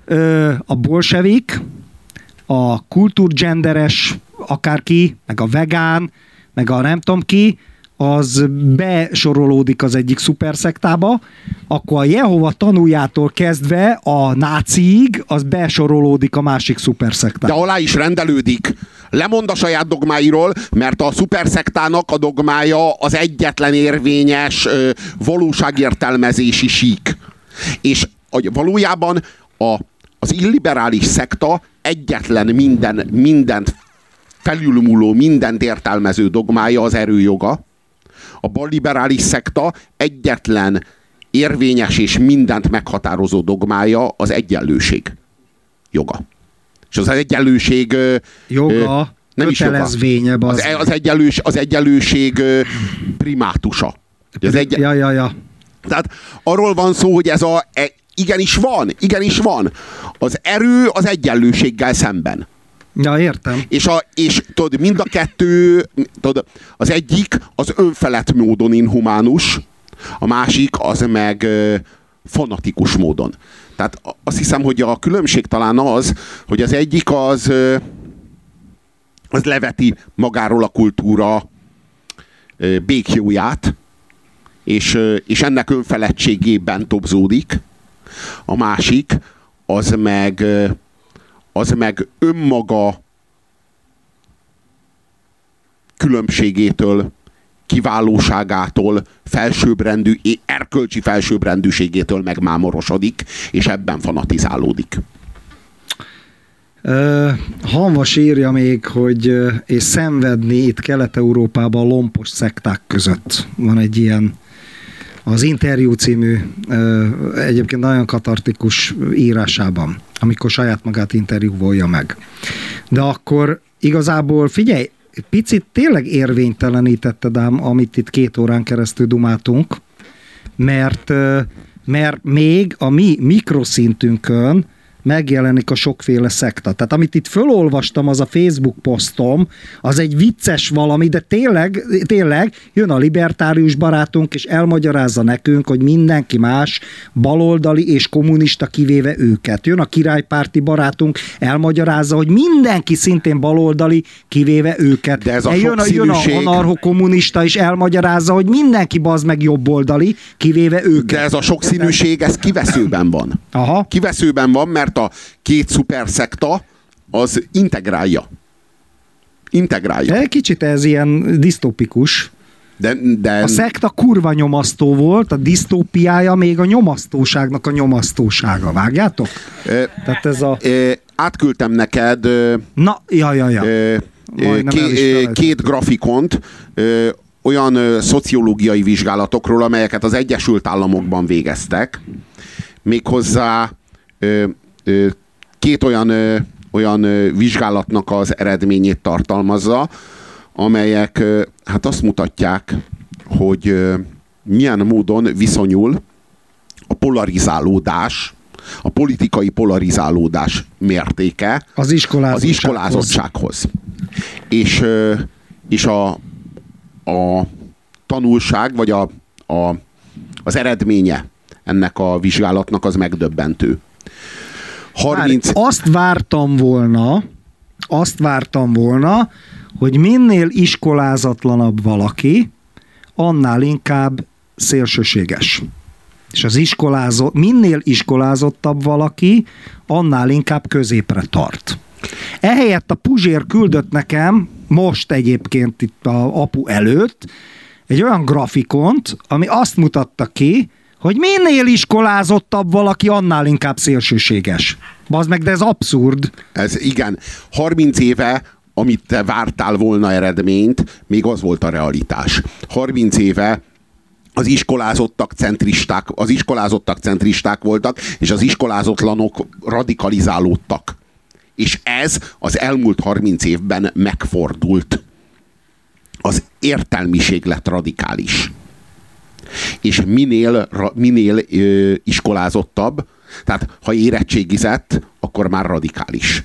Ö, a bolsevik, a kultúrgenderes, akárki, meg a vegán, meg a nem tudom ki, az besorolódik az egyik szuperszektába, akkor a Jehova tanuljától kezdve a náciig, az besorolódik a másik szuperszektába. De alá is rendelődik. Lemond a saját dogmáiról, mert a szuperszektának a dogmája az egyetlen érvényes ö, valóságértelmezési sík. És a, valójában a, az illiberális szekta egyetlen minden, mindent felülmúló, mindent értelmező dogmája az erőjoga, a balliberális szekta egyetlen érvényes és mindent meghatározó dogmája az egyenlőség joga. És az egyenlőség... Joga, nem is joga. Az, e- az, egyenlős, az egyenlőség primátusa. Az egy... Ja, ja, ja. Tehát arról van szó, hogy ez a... E, igenis van, igenis van. Az erő az egyenlőséggel szemben. Ja, értem. És, a, és tudod, mind a kettő, tudod, az egyik az önfelett módon inhumánus, a másik az meg fanatikus módon. Tehát azt hiszem, hogy a különbség talán az, hogy az egyik az, az leveti magáról a kultúra békjóját, és, és ennek önfeledtségében tobzódik. A másik az meg az meg önmaga különbségétől, kiválóságától, felsőbbrendű, erkölcsi felsőbbrendűségétől megmámorosodik, és ebben fanatizálódik. Uh, Hanvas írja még, hogy uh, és szenvedni itt Kelet-Európában a lompos szekták között. Van egy ilyen az interjú című egyébként nagyon katartikus írásában, amikor saját magát interjúvolja meg. De akkor igazából figyelj, picit tényleg érvénytelenítetted ám, amit itt két órán keresztül dumáltunk, mert, mert még a mi mikroszintünkön megjelenik a sokféle szekta. Tehát amit itt fölolvastam, az a Facebook posztom, az egy vicces valami, de tényleg, tényleg jön a libertárius barátunk, és elmagyarázza nekünk, hogy mindenki más baloldali és kommunista kivéve őket. Jön a királypárti barátunk, elmagyarázza, hogy mindenki szintén baloldali kivéve őket. De ez a jön, a, jön a anarcho-kommunista is elmagyarázza, hogy mindenki bazd meg jobboldali, kivéve őket. De ez a sokszínűség, ez kiveszőben van. Aha. Kiveszőben van, mert a két szuperszekta az integrálja. Integrálja. De kicsit ez ilyen disztópikus. De, de... A szekta kurva nyomasztó volt, a disztópiája még a nyomasztóságnak a nyomasztósága. Vágjátok? E, Tehát ez a... E, átküldtem neked Na, ja, ja, ja. E, ké, két grafikont olyan ö, szociológiai vizsgálatokról, amelyeket az Egyesült Államokban végeztek, méghozzá ö, ö, két olyan, olyan vizsgálatnak az eredményét tartalmazza, amelyek hát azt mutatják, hogy milyen módon viszonyul a polarizálódás, a politikai polarizálódás mértéke az iskolázottsághoz. Az iskolázottsághoz. És, és a, a tanulság, vagy a, a, az eredménye ennek a vizsgálatnak az megdöbbentő. 30... Már azt vártam volna, azt vártam volna, hogy minél iskolázatlanabb valaki, annál inkább szélsőséges. És az iskolázott, minél iskolázottabb valaki, annál inkább középre tart. Ehelyett a Puzsér küldött nekem, most egyébként itt a apu előtt, egy olyan grafikont, ami azt mutatta ki, hogy minél iskolázottabb valaki, annál inkább szélsőséges. Bazd meg, de ez abszurd. Ez igen. 30 éve amit te vártál volna eredményt, még az volt a realitás. 30 éve az iskolázottak centristák, az iskolázottak centristák voltak, és az iskolázatlanok radikalizálódtak. És ez az elmúlt 30 évben megfordult. Az értelmiség lett radikális. És minél, minél ö, iskolázottabb, tehát ha érettségizett, akkor már radikális.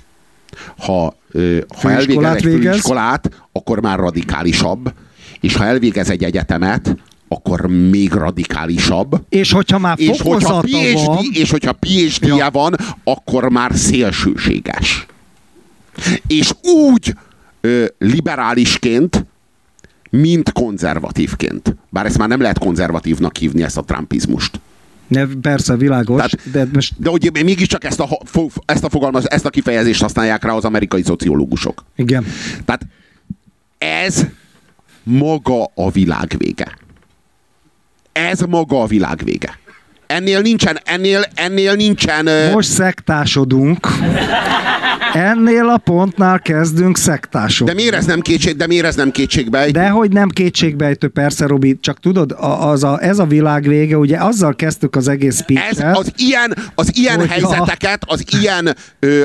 Ha, ö, ha elvégez egy főiskolát, akkor már radikálisabb, és ha elvégez egy egyetemet, akkor még radikálisabb. És hogyha már és hogyha PhD, van... És hogyha PhD-je ja. van, akkor már szélsőséges. És úgy ö, liberálisként, mint konzervatívként. Bár ezt már nem lehet konzervatívnak hívni, ezt a trumpizmust. Ne, persze, világos. Tehát, de, most... de hogy mégiscsak ezt a, ezt a fogalmaz, ezt a kifejezést használják rá az amerikai szociológusok. Igen. Tehát ez maga a világ vége. Ez maga a világ vége. Ennél nincsen, ennél, ennél nincsen... Most szektásodunk. Ennél a pontnál kezdünk szektásodni. De miért ez nem kétség, de miért ez nem kétségbejtő? De hogy nem kétségbejtő, persze, Robi, csak tudod, az a, ez a világ vége, ugye azzal kezdtük az egész speech Ez az ilyen, az ilyen helyzeteket, az ilyen,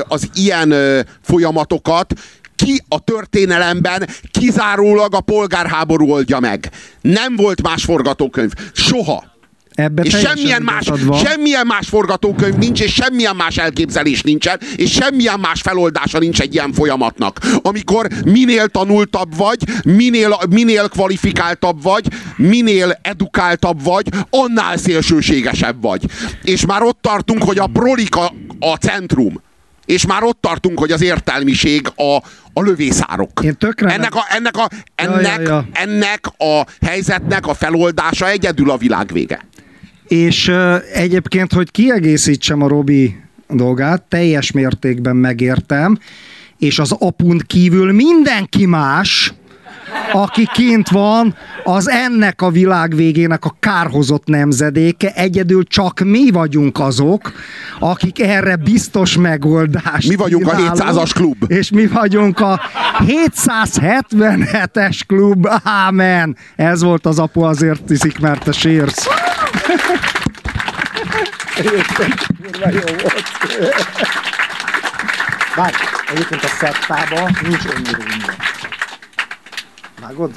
az ilyen folyamatokat ki a történelemben kizárólag a polgárháború oldja meg. Nem volt más forgatókönyv. Soha. Ebbe és semmilyen más, semmilyen más forgatókönyv nincs, és semmilyen más elképzelés nincsen, és semmilyen más feloldása nincs egy ilyen folyamatnak. Amikor minél tanultabb vagy, minél, minél kvalifikáltabb vagy, minél edukáltabb vagy, annál szélsőségesebb vagy. És már ott tartunk, hogy a prolika a centrum. És már ott tartunk, hogy az értelmiség a, a lövészárok. Én tökre ennek, a, ennek, a, ennek, ja, ja, ja. ennek a helyzetnek a feloldása egyedül a világ vége. És egyébként, hogy kiegészítsem a Robi dolgát, teljes mértékben megértem, és az apun kívül mindenki más, aki kint van, az ennek a világ végének a kárhozott nemzedéke, egyedül csak mi vagyunk azok, akik erre biztos megoldást Mi vagyunk a 700-as klub. És mi vagyunk a 777-es klub. Ámen. Ez volt az apu, azért tiszik, mert te sírsz. Kurva jó volt. Bár egyébként a szettában nincs öníró Vágod?